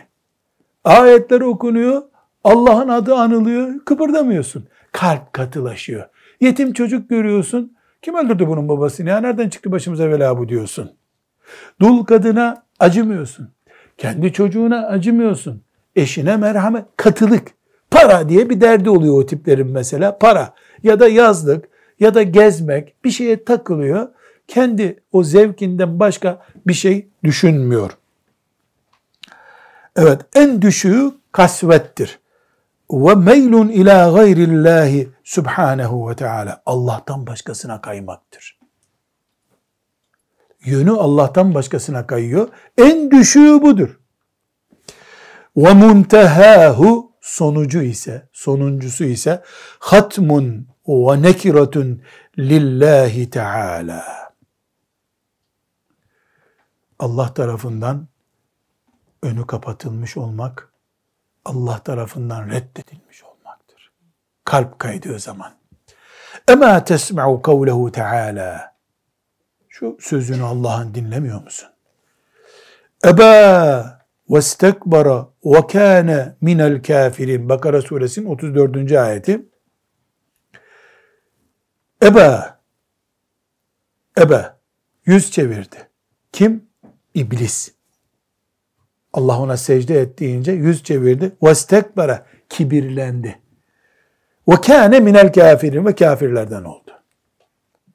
Ayetler okunuyor, Allah'ın adı anılıyor, kıpırdamıyorsun. Kalp katılaşıyor. Yetim çocuk görüyorsun, kim öldürdü bunun babasını ya nereden çıktı başımıza bela bu diyorsun. Dul kadına acımıyorsun. Kendi çocuğuna acımıyorsun. Eşine merhamet, katılık. Para diye bir derdi oluyor o tiplerin mesela. Para ya da yazlık ya da gezmek bir şeye takılıyor. Kendi o zevkinden başka bir şey düşünmüyor. Evet en düşüğü kasvettir. Ve meylun ila gayrillahi subhanehu ve teala. Allah'tan başkasına kaymaktır. Yönü Allah'tan başkasına kayıyor. En düşüğü budur. Ve muntehahu sonucu ise, sonuncusu ise hatmun ve nekiratun lillahi teala. Allah tarafından önü kapatılmış olmak, Allah tarafından reddedilmiş olmaktır. Kalp kaydığı zaman. Ema tesma'u kavlehu teala. Şu sözünü Allah'ın dinlemiyor musun? Eba ve istekbara ve kâne minel kafirin. Bakara suresinin 34. ayeti. Eba Eba yüz çevirdi. Kim? İblis. Allah ona secde et deyince yüz çevirdi. وَاسْتَكْبَرَ Kibirlendi. وَكَانَ minel kafirin Ve kafirlerden oldu.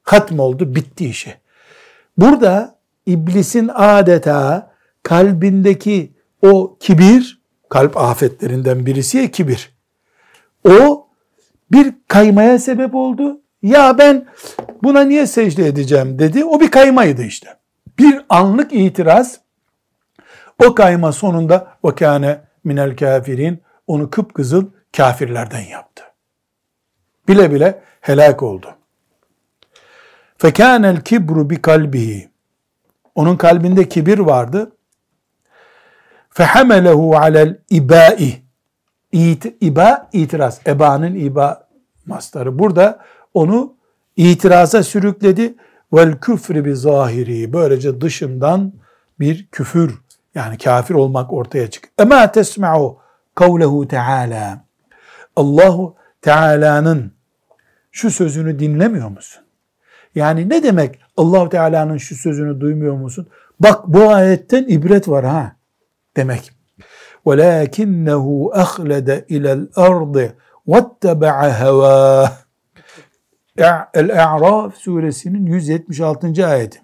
Hatm oldu, bitti işi. Burada iblisin adeta kalbindeki o kibir, kalp afetlerinden birisi kibir. O bir kaymaya sebep oldu. Ya ben buna niye secde edeceğim dedi. O bir kaymaydı işte. Bir anlık itiraz o kayma sonunda o kâne minel kafirin onu kıpkızıl kafirlerden yaptı. Bile bile helak oldu. Fekânel kibru bi kalbihi. Onun kalbinde kibir vardı. Fehamelehu alel ibai. İt, iba itiraz. Ebanın iba mastarı. Burada onu itiraza sürükledi. Vel küfrü bi zahiri. Böylece dışından bir küfür yani kafir olmak ortaya çık. Ema tesma'u kavlehu teala. Allahu Teala'nın şu sözünü dinlemiyor musun? Yani ne demek Allahu Teala'nın şu sözünü duymuyor musun? Bak bu ayetten ibret var ha demek. وَلَاكِنَّهُ أَخْلَدَ إِلَى الْأَرْضِ وَاتَّبَعَ هَوَاهِ El-A'raf suresinin 176. ayeti.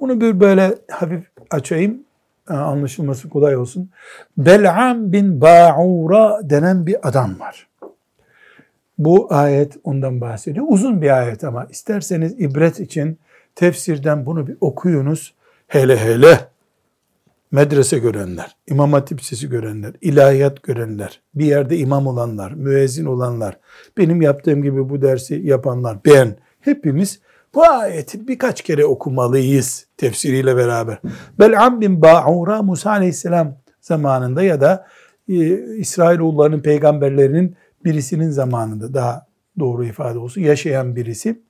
Bunu bir böyle hafif açayım anlaşılması kolay olsun. Bel'am bin Ba'ura denen bir adam var. Bu ayet ondan bahsediyor. Uzun bir ayet ama isterseniz ibret için tefsirden bunu bir okuyunuz. Hele hele medrese görenler, imam hatip görenler, ilahiyat görenler, bir yerde imam olanlar, müezzin olanlar, benim yaptığım gibi bu dersi yapanlar, ben, hepimiz bu ayeti birkaç kere okumalıyız tefsiriyle beraber. Bel'am bin Ba'ura Musa aleyhisselam zamanında ya da e, İsrailoğullarının peygamberlerinin birisinin zamanında daha doğru ifade olsun yaşayan birisi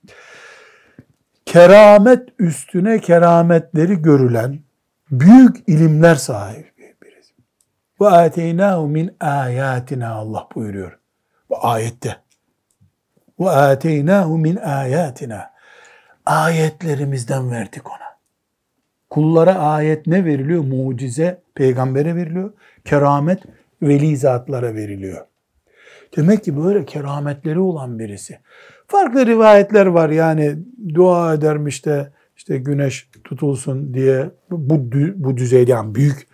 keramet üstüne kerametleri görülen büyük ilimler sahibi birisi. Ve ateynahu min ayatina Allah buyuruyor. Bu ayette. Ve ateynahu min ayatina. Ayetlerimizden verdik ona. Kullara ayet ne veriliyor? Mucize peygambere veriliyor. Keramet veli zatlara veriliyor. Demek ki böyle kerametleri olan birisi. Farklı rivayetler var yani dua edermiş de işte güneş tutulsun diye bu, bu düzeyde yani büyük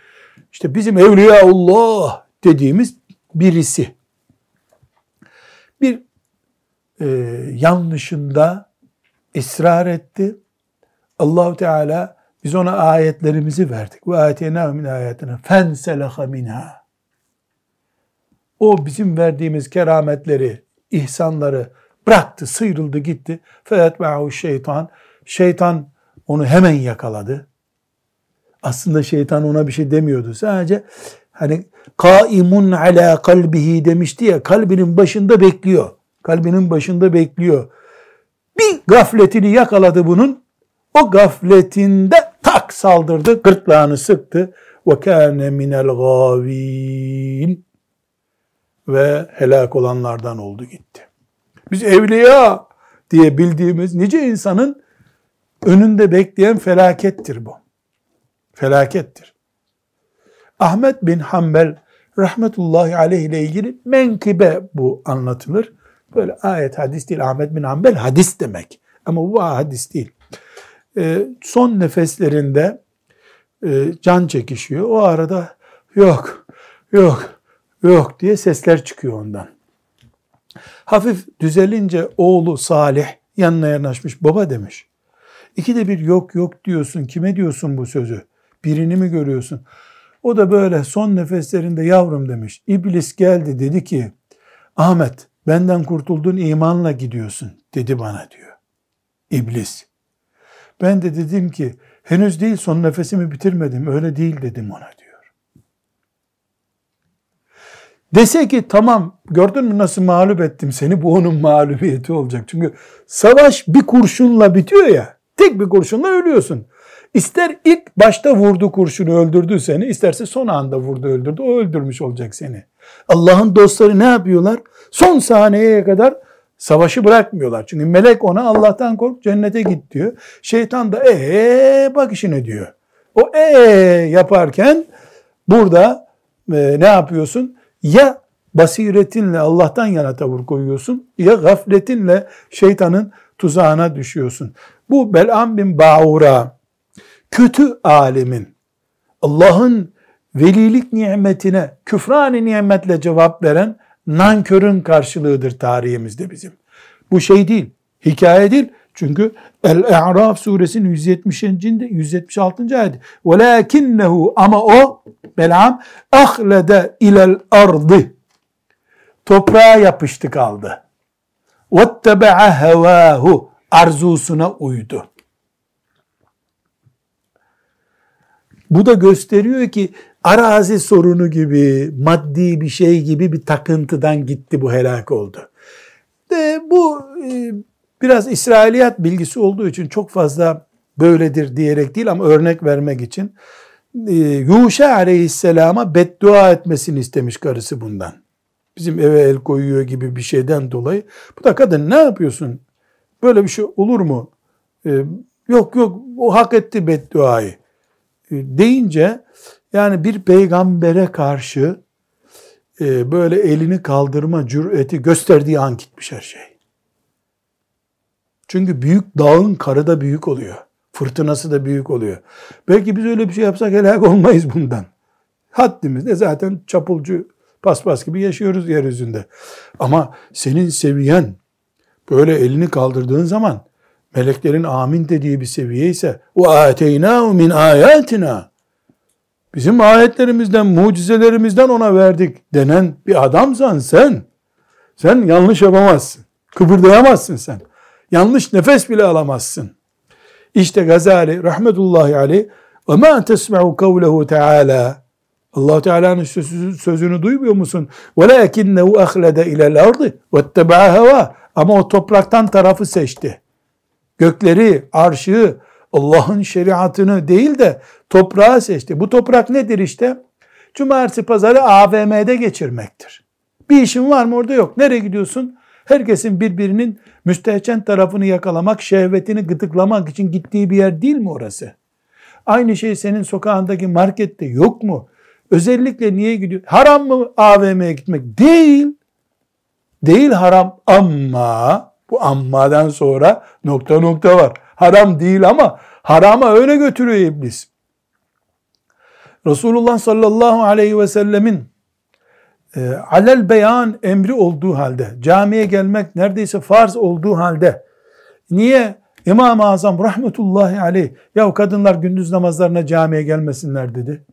işte bizim Evliyaullah dediğimiz birisi. Bir e, yanlışında ısrar etti. Allahu Teala biz ona ayetlerimizi verdik. Ve ayetena min ayetine fenselaha minha. O bizim verdiğimiz kerametleri, ihsanları bıraktı, sıyrıldı gitti. Feyetbe'ahu şeytan. Şeytan onu hemen yakaladı. Aslında şeytan ona bir şey demiyordu. Sadece hani kaimun ala kalbihi demişti ya kalbinin başında bekliyor. Kalbinin başında bekliyor. Bir gafletini yakaladı bunun. O gafletinde tak saldırdı, gırtlağını sıktı. Ve kâne minel gâvîn ve helak olanlardan oldu gitti. Biz evliya diye bildiğimiz nice insanın önünde bekleyen felakettir bu. Felakettir. Ahmet bin Hanbel rahmetullahi aleyh ile ilgili menkıbe bu anlatılır. Böyle ayet hadis değil. Ahmet bin Hanbel hadis demek. Ama bu hadis değil. E, son nefeslerinde e, can çekişiyor. O arada yok, yok, yok diye sesler çıkıyor ondan. Hafif düzelince oğlu Salih yanına yanaşmış. Baba demiş. İki de bir yok yok diyorsun. Kime diyorsun bu sözü? Birini mi görüyorsun? O da böyle son nefeslerinde yavrum demiş. İblis geldi dedi ki Ahmet benden kurtuldun imanla gidiyorsun dedi bana diyor. İblis. Ben de dedim ki henüz değil son nefesimi bitirmedim öyle değil dedim ona diyor. Dese ki tamam gördün mü nasıl mağlup ettim seni bu onun mağlubiyeti olacak. Çünkü savaş bir kurşunla bitiyor ya tek bir kurşunla ölüyorsun. İster ilk başta vurdu kurşunu öldürdü seni isterse son anda vurdu öldürdü o öldürmüş olacak seni. Allah'ın dostları ne yapıyorlar? Son saniyeye kadar savaşı bırakmıyorlar. Çünkü melek ona Allah'tan kork cennete git diyor. Şeytan da ee bak işine diyor. O ee yaparken burada e, ne yapıyorsun? Ya basiretinle Allah'tan yana tavır koyuyorsun ya gafletinle şeytanın tuzağına düşüyorsun. Bu Bel'am bin Ba'ura kötü alimin Allah'ın velilik nimetine küfrani nimetle cevap veren nankörün karşılığıdır tarihimizde bizim. Bu şey değil, hikaye değil. Çünkü El-E'raf suresinin 170. 176. ayet. وَلَاكِنَّهُ Ama o Belam ahlede ilel ardı toprağa yapıştı kaldı. وَاتَّبَعَ هَوَاهُ arzusuna uydu. Bu da gösteriyor ki arazi sorunu gibi, maddi bir şey gibi bir takıntıdan gitti bu helak oldu. De, bu e, Biraz İsrailiyat bilgisi olduğu için çok fazla böyledir diyerek değil ama örnek vermek için e, Yuşa aleyhisselama beddua etmesini istemiş karısı bundan. Bizim eve el koyuyor gibi bir şeyden dolayı. Bu da kadın ne yapıyorsun? Böyle bir şey olur mu? Ee, yok yok o hak etti bedduayı. Ee, deyince yani bir peygambere karşı e, böyle elini kaldırma cüreti gösterdiği an gitmiş her şey. Çünkü büyük dağın karı da büyük oluyor. Fırtınası da büyük oluyor. Belki biz öyle bir şey yapsak helak olmayız bundan. Haddimiz ne zaten çapulcu paspas gibi yaşıyoruz yeryüzünde. Ama senin seviyen böyle elini kaldırdığın zaman meleklerin amin dediği bir seviye ise ateyna min ayatina bizim ayetlerimizden, mucizelerimizden ona verdik denen bir adamsan sen sen yanlış yapamazsın. Kıpırdayamazsın sen. Yanlış nefes bile alamazsın. İşte Gazali rahmetullahi aleyh ve ma tesma'u kavlehu teala allah Teala'nın sözünü duymuyor musun? وَلَاكِنَّهُ اَخْلَدَ اِلَى الْاَرْضِ وَاتَّبَعَ هَوَا Ama o topraktan tarafı seçti. Gökleri, arşı, Allah'ın şeriatını değil de toprağı seçti. Bu toprak nedir işte? Cumartesi pazarı AVM'de geçirmektir. Bir işin var mı orada yok. Nereye gidiyorsun? Herkesin birbirinin müstehcen tarafını yakalamak, şehvetini gıdıklamak için gittiği bir yer değil mi orası? Aynı şey senin sokağındaki markette yok mu? Özellikle niye gidiyor? Haram mı AVM'ye gitmek? Değil. Değil haram ama bu ammadan sonra nokta nokta var. Haram değil ama harama öyle götürüyor iblis. Resulullah sallallahu aleyhi ve sellemin e, alel beyan emri olduğu halde, camiye gelmek neredeyse farz olduğu halde, niye İmam-ı Azam rahmetullahi aleyh, ya kadınlar gündüz namazlarına camiye gelmesinler dedi.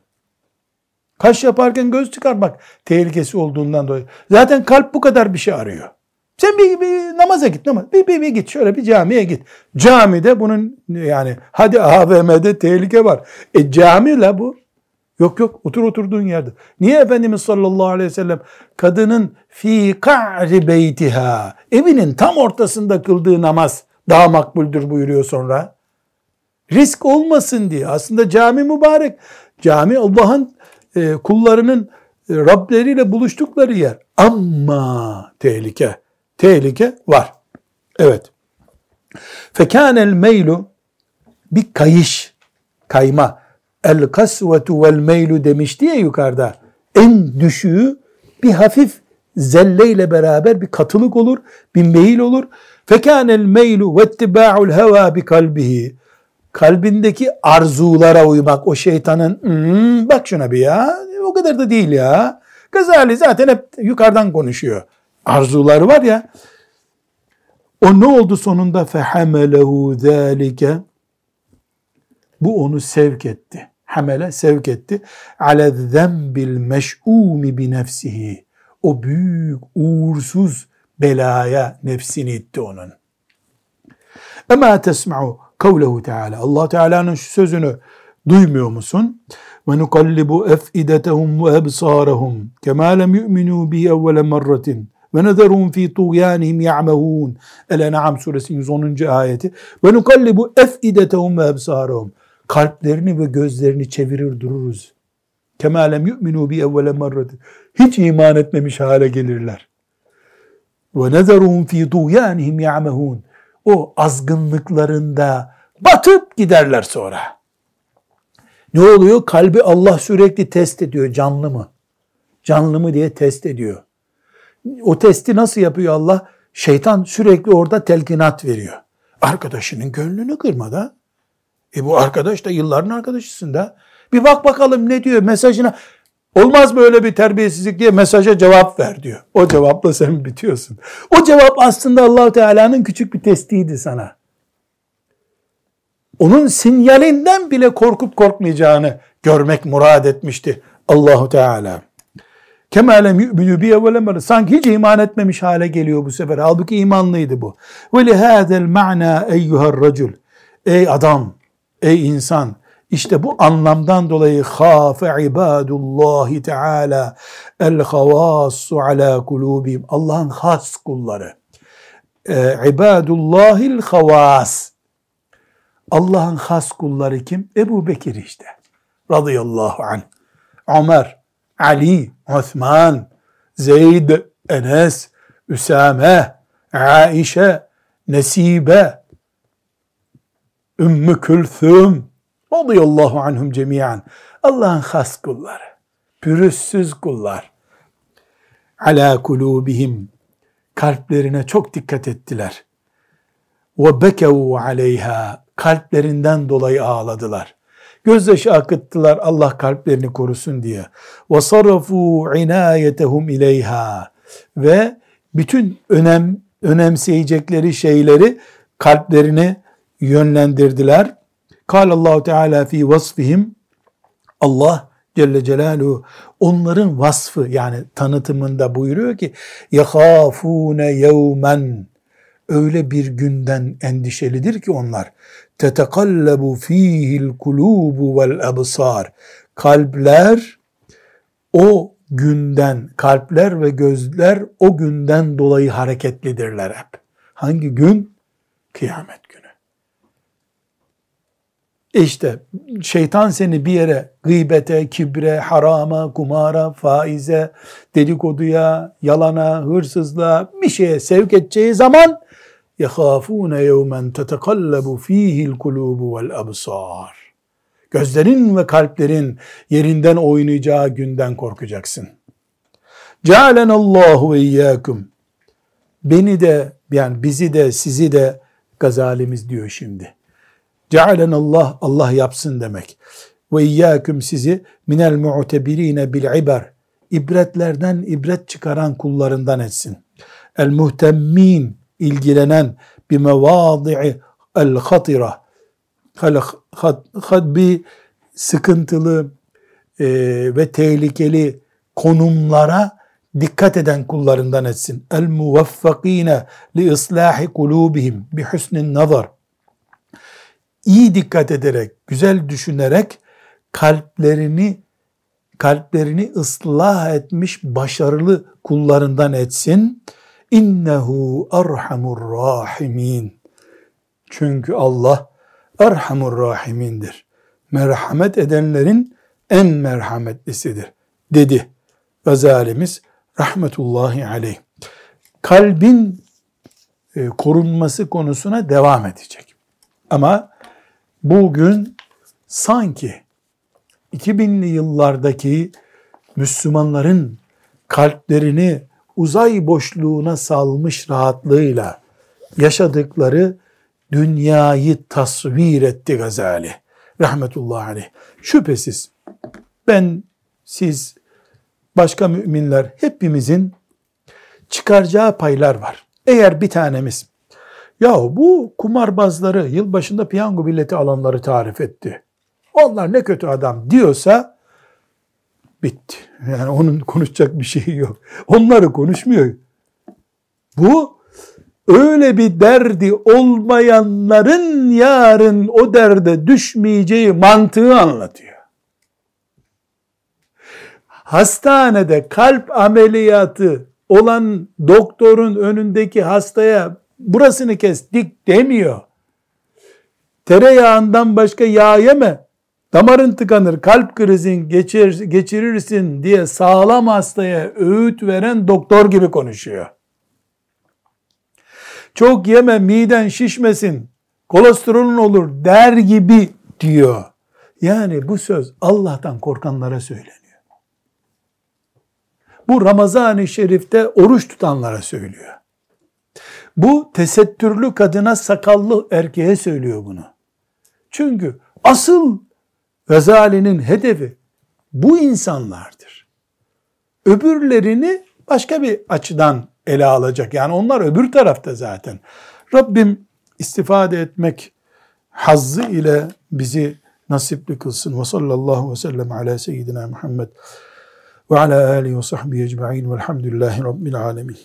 Kaş yaparken göz çıkarmak tehlikesi olduğundan dolayı. Zaten kalp bu kadar bir şey arıyor. Sen bir, bir namaza git namaz. Bir, bir, bir git şöyle bir camiye git. Camide bunun yani hadi AVM'de tehlike var. E cami la bu. Yok yok otur oturduğun yerde. Niye Efendimiz sallallahu aleyhi ve sellem kadının fi ka'ri beytiha evinin tam ortasında kıldığı namaz daha makbuldür buyuruyor sonra. Risk olmasın diye. Aslında cami mübarek. Cami Allah'ın e, kullarının e, Rableriyle buluştukları yer. Ama tehlike, tehlike var. Evet. Fekânel meylu bir kayış, kayma. El kasvetu vel meylu demişti ya yukarıda. En düşüğü bir hafif zelleyle beraber bir katılık olur, bir meyil olur. Fekânel meylu ve ittibâ'ul hevâ bi kalbihi kalbindeki arzulara uymak, o şeytanın hmm, bak şuna bir ya, o kadar da değil ya. Gazali zaten hep yukarıdan konuşuyor. Arzuları var ya. O ne oldu sonunda? فَحَمَلَهُ ذَٰلِكَ Bu onu sevk etti. Hamele sevk etti. عَلَى الذَّنْبِ الْمَشْعُومِ بِنَفْسِهِ O büyük, uğursuz belaya nefsini itti onun. اَمَا تَسْمَعُ kavlehu Teala. Allah Teala'nın şu sözünü duymuyor musun? Ve nukallibu efidetehum ve ebsarahum kema lem yu'minu bi evvele merratin ve nederhum fi tuğyanihim ya'mehun. El-En'am suresinin 110. ayeti. Ve nukallibu efidetehum ve ebsarahum. Kalplerini ve gözlerini çevirir dururuz. Kema lem yu'minu bi evvele merratin. Hiç iman etmemiş hale gelirler. Ve nederhum fi tuğyanihim ya'mehun o azgınlıklarında batıp giderler sonra. Ne oluyor? Kalbi Allah sürekli test ediyor. Canlı mı? Canlı mı diye test ediyor. O testi nasıl yapıyor Allah? Şeytan sürekli orada telkinat veriyor. Arkadaşının gönlünü kırma E bu arkadaş da yılların arkadaşısın da. Bir bak bakalım ne diyor mesajına. Olmaz böyle bir terbiyesizlik diye mesaja cevap ver diyor. O cevapla sen bitiyorsun. O cevap aslında allah Teala'nın küçük bir testiydi sana. Onun sinyalinden bile korkup korkmayacağını görmek murad etmişti Allahu Teala. Kemalem yu'minu bi. Sanki hiç iman etmemiş hale geliyor bu sefer. Halbuki imanlıydı bu. Ve lihâzel ma'na eyyuhar racul. Ey adam, ey insan, işte bu anlamdan dolayı khafe ibadullahi teala el havassu ala kulubim Allah'ın has kulları. e, ibadullahil havas. Allah'ın has kulları kim? Ebu Bekir işte. Radıyallahu anh. Ömer, Ali, Osman, Zeyd, Enes, Üsame, Aişe, Nesibe, Ümmü Külthüm, radıyallahu anhum cemiyen. Allah'ın has kulları, pürüzsüz kullar. Ala kulubihim, kalplerine çok dikkat ettiler. Ve bekevu aleyha, kalplerinden dolayı ağladılar. Gözyaşı akıttılar Allah kalplerini korusun diye. Ve sarrafu inayetehum ileyha ve bütün önem önemseyecekleri şeyleri kalplerini yönlendirdiler. Allahu Teala fi vasfihim Allah Celle Celaluhu onların vasfı yani tanıtımında buyuruyor ki yahafune yevmen öyle bir günden endişelidir ki onlar fihil kulubu vel absar kalpler o günden kalpler ve gözler o günden dolayı hareketlidirler hep. Hangi gün? Kıyamet günü. İşte şeytan seni bir yere gıybete, kibre, harama, kumara, faize, dedikoduya, yalana, hırsızlığa bir şeye sevk edeceği zaman يَخَافُونَ يَوْمًا تَتَقَلَّبُ ف۪يهِ الْقُلُوبُ وَالْأَبْصَارِ Gözlerin ve kalplerin yerinden oynayacağı günden korkacaksın. Cealen Allahu ve iyyakum. Beni de yani bizi de sizi de gazalimiz diyor şimdi. Cealen Allah Allah yapsın demek. Ve iyyaküm sizi minel mu'tebirine bil iber. İbretlerden ibret çıkaran kullarından etsin. El muhtemmin ilgilenen bir mevadi'i el hatira bir sıkıntılı e, ve tehlikeli konumlara dikkat eden kullarından etsin. El muvaffakine li islahi kulubihim bi husnin nazar. İyi dikkat ederek, güzel düşünerek kalplerini kalplerini ıslah etmiş başarılı kullarından etsin. İnnehu erhamur rahimin. Çünkü Allah erhamur rahimindir. Merhamet edenlerin en merhametlisidir dedi Gazalimiz rahmetullahi aleyh. Kalbin e, korunması konusuna devam edecek. Ama bugün sanki 2000'li yıllardaki Müslümanların kalplerini uzay boşluğuna salmış rahatlığıyla yaşadıkları dünyayı tasvir etti Gazali. Rahmetullahi aleyh. Şüphesiz ben, siz, başka müminler hepimizin çıkaracağı paylar var. Eğer bir tanemiz ya bu kumarbazları yılbaşında piyango bileti alanları tarif etti. Onlar ne kötü adam diyorsa bitti. Yani onun konuşacak bir şeyi yok. Onları konuşmuyor. Bu öyle bir derdi olmayanların yarın o derde düşmeyeceği mantığı anlatıyor. Hastanede kalp ameliyatı olan doktorun önündeki hastaya burasını kestik demiyor. Tereyağından başka yağ yeme, damarın tıkanır, kalp krizin geçir, geçirirsin diye sağlam hastaya öğüt veren doktor gibi konuşuyor. Çok yeme miden şişmesin, kolesterolün olur der gibi diyor. Yani bu söz Allah'tan korkanlara söyleniyor. Bu Ramazan-ı Şerif'te oruç tutanlara söylüyor. Bu tesettürlü kadına sakallı erkeğe söylüyor bunu. Çünkü asıl Gazali'nin hedefi bu insanlardır. Öbürlerini başka bir açıdan ele alacak. Yani onlar öbür tarafta zaten. Rabbim istifade etmek hazzı ile bizi nasipli kılsın. Ve sallallahu ve sellem ala seyyidina Muhammed ve ala alihi ve sahbihi ecma'in velhamdülillahi rabbil alemin.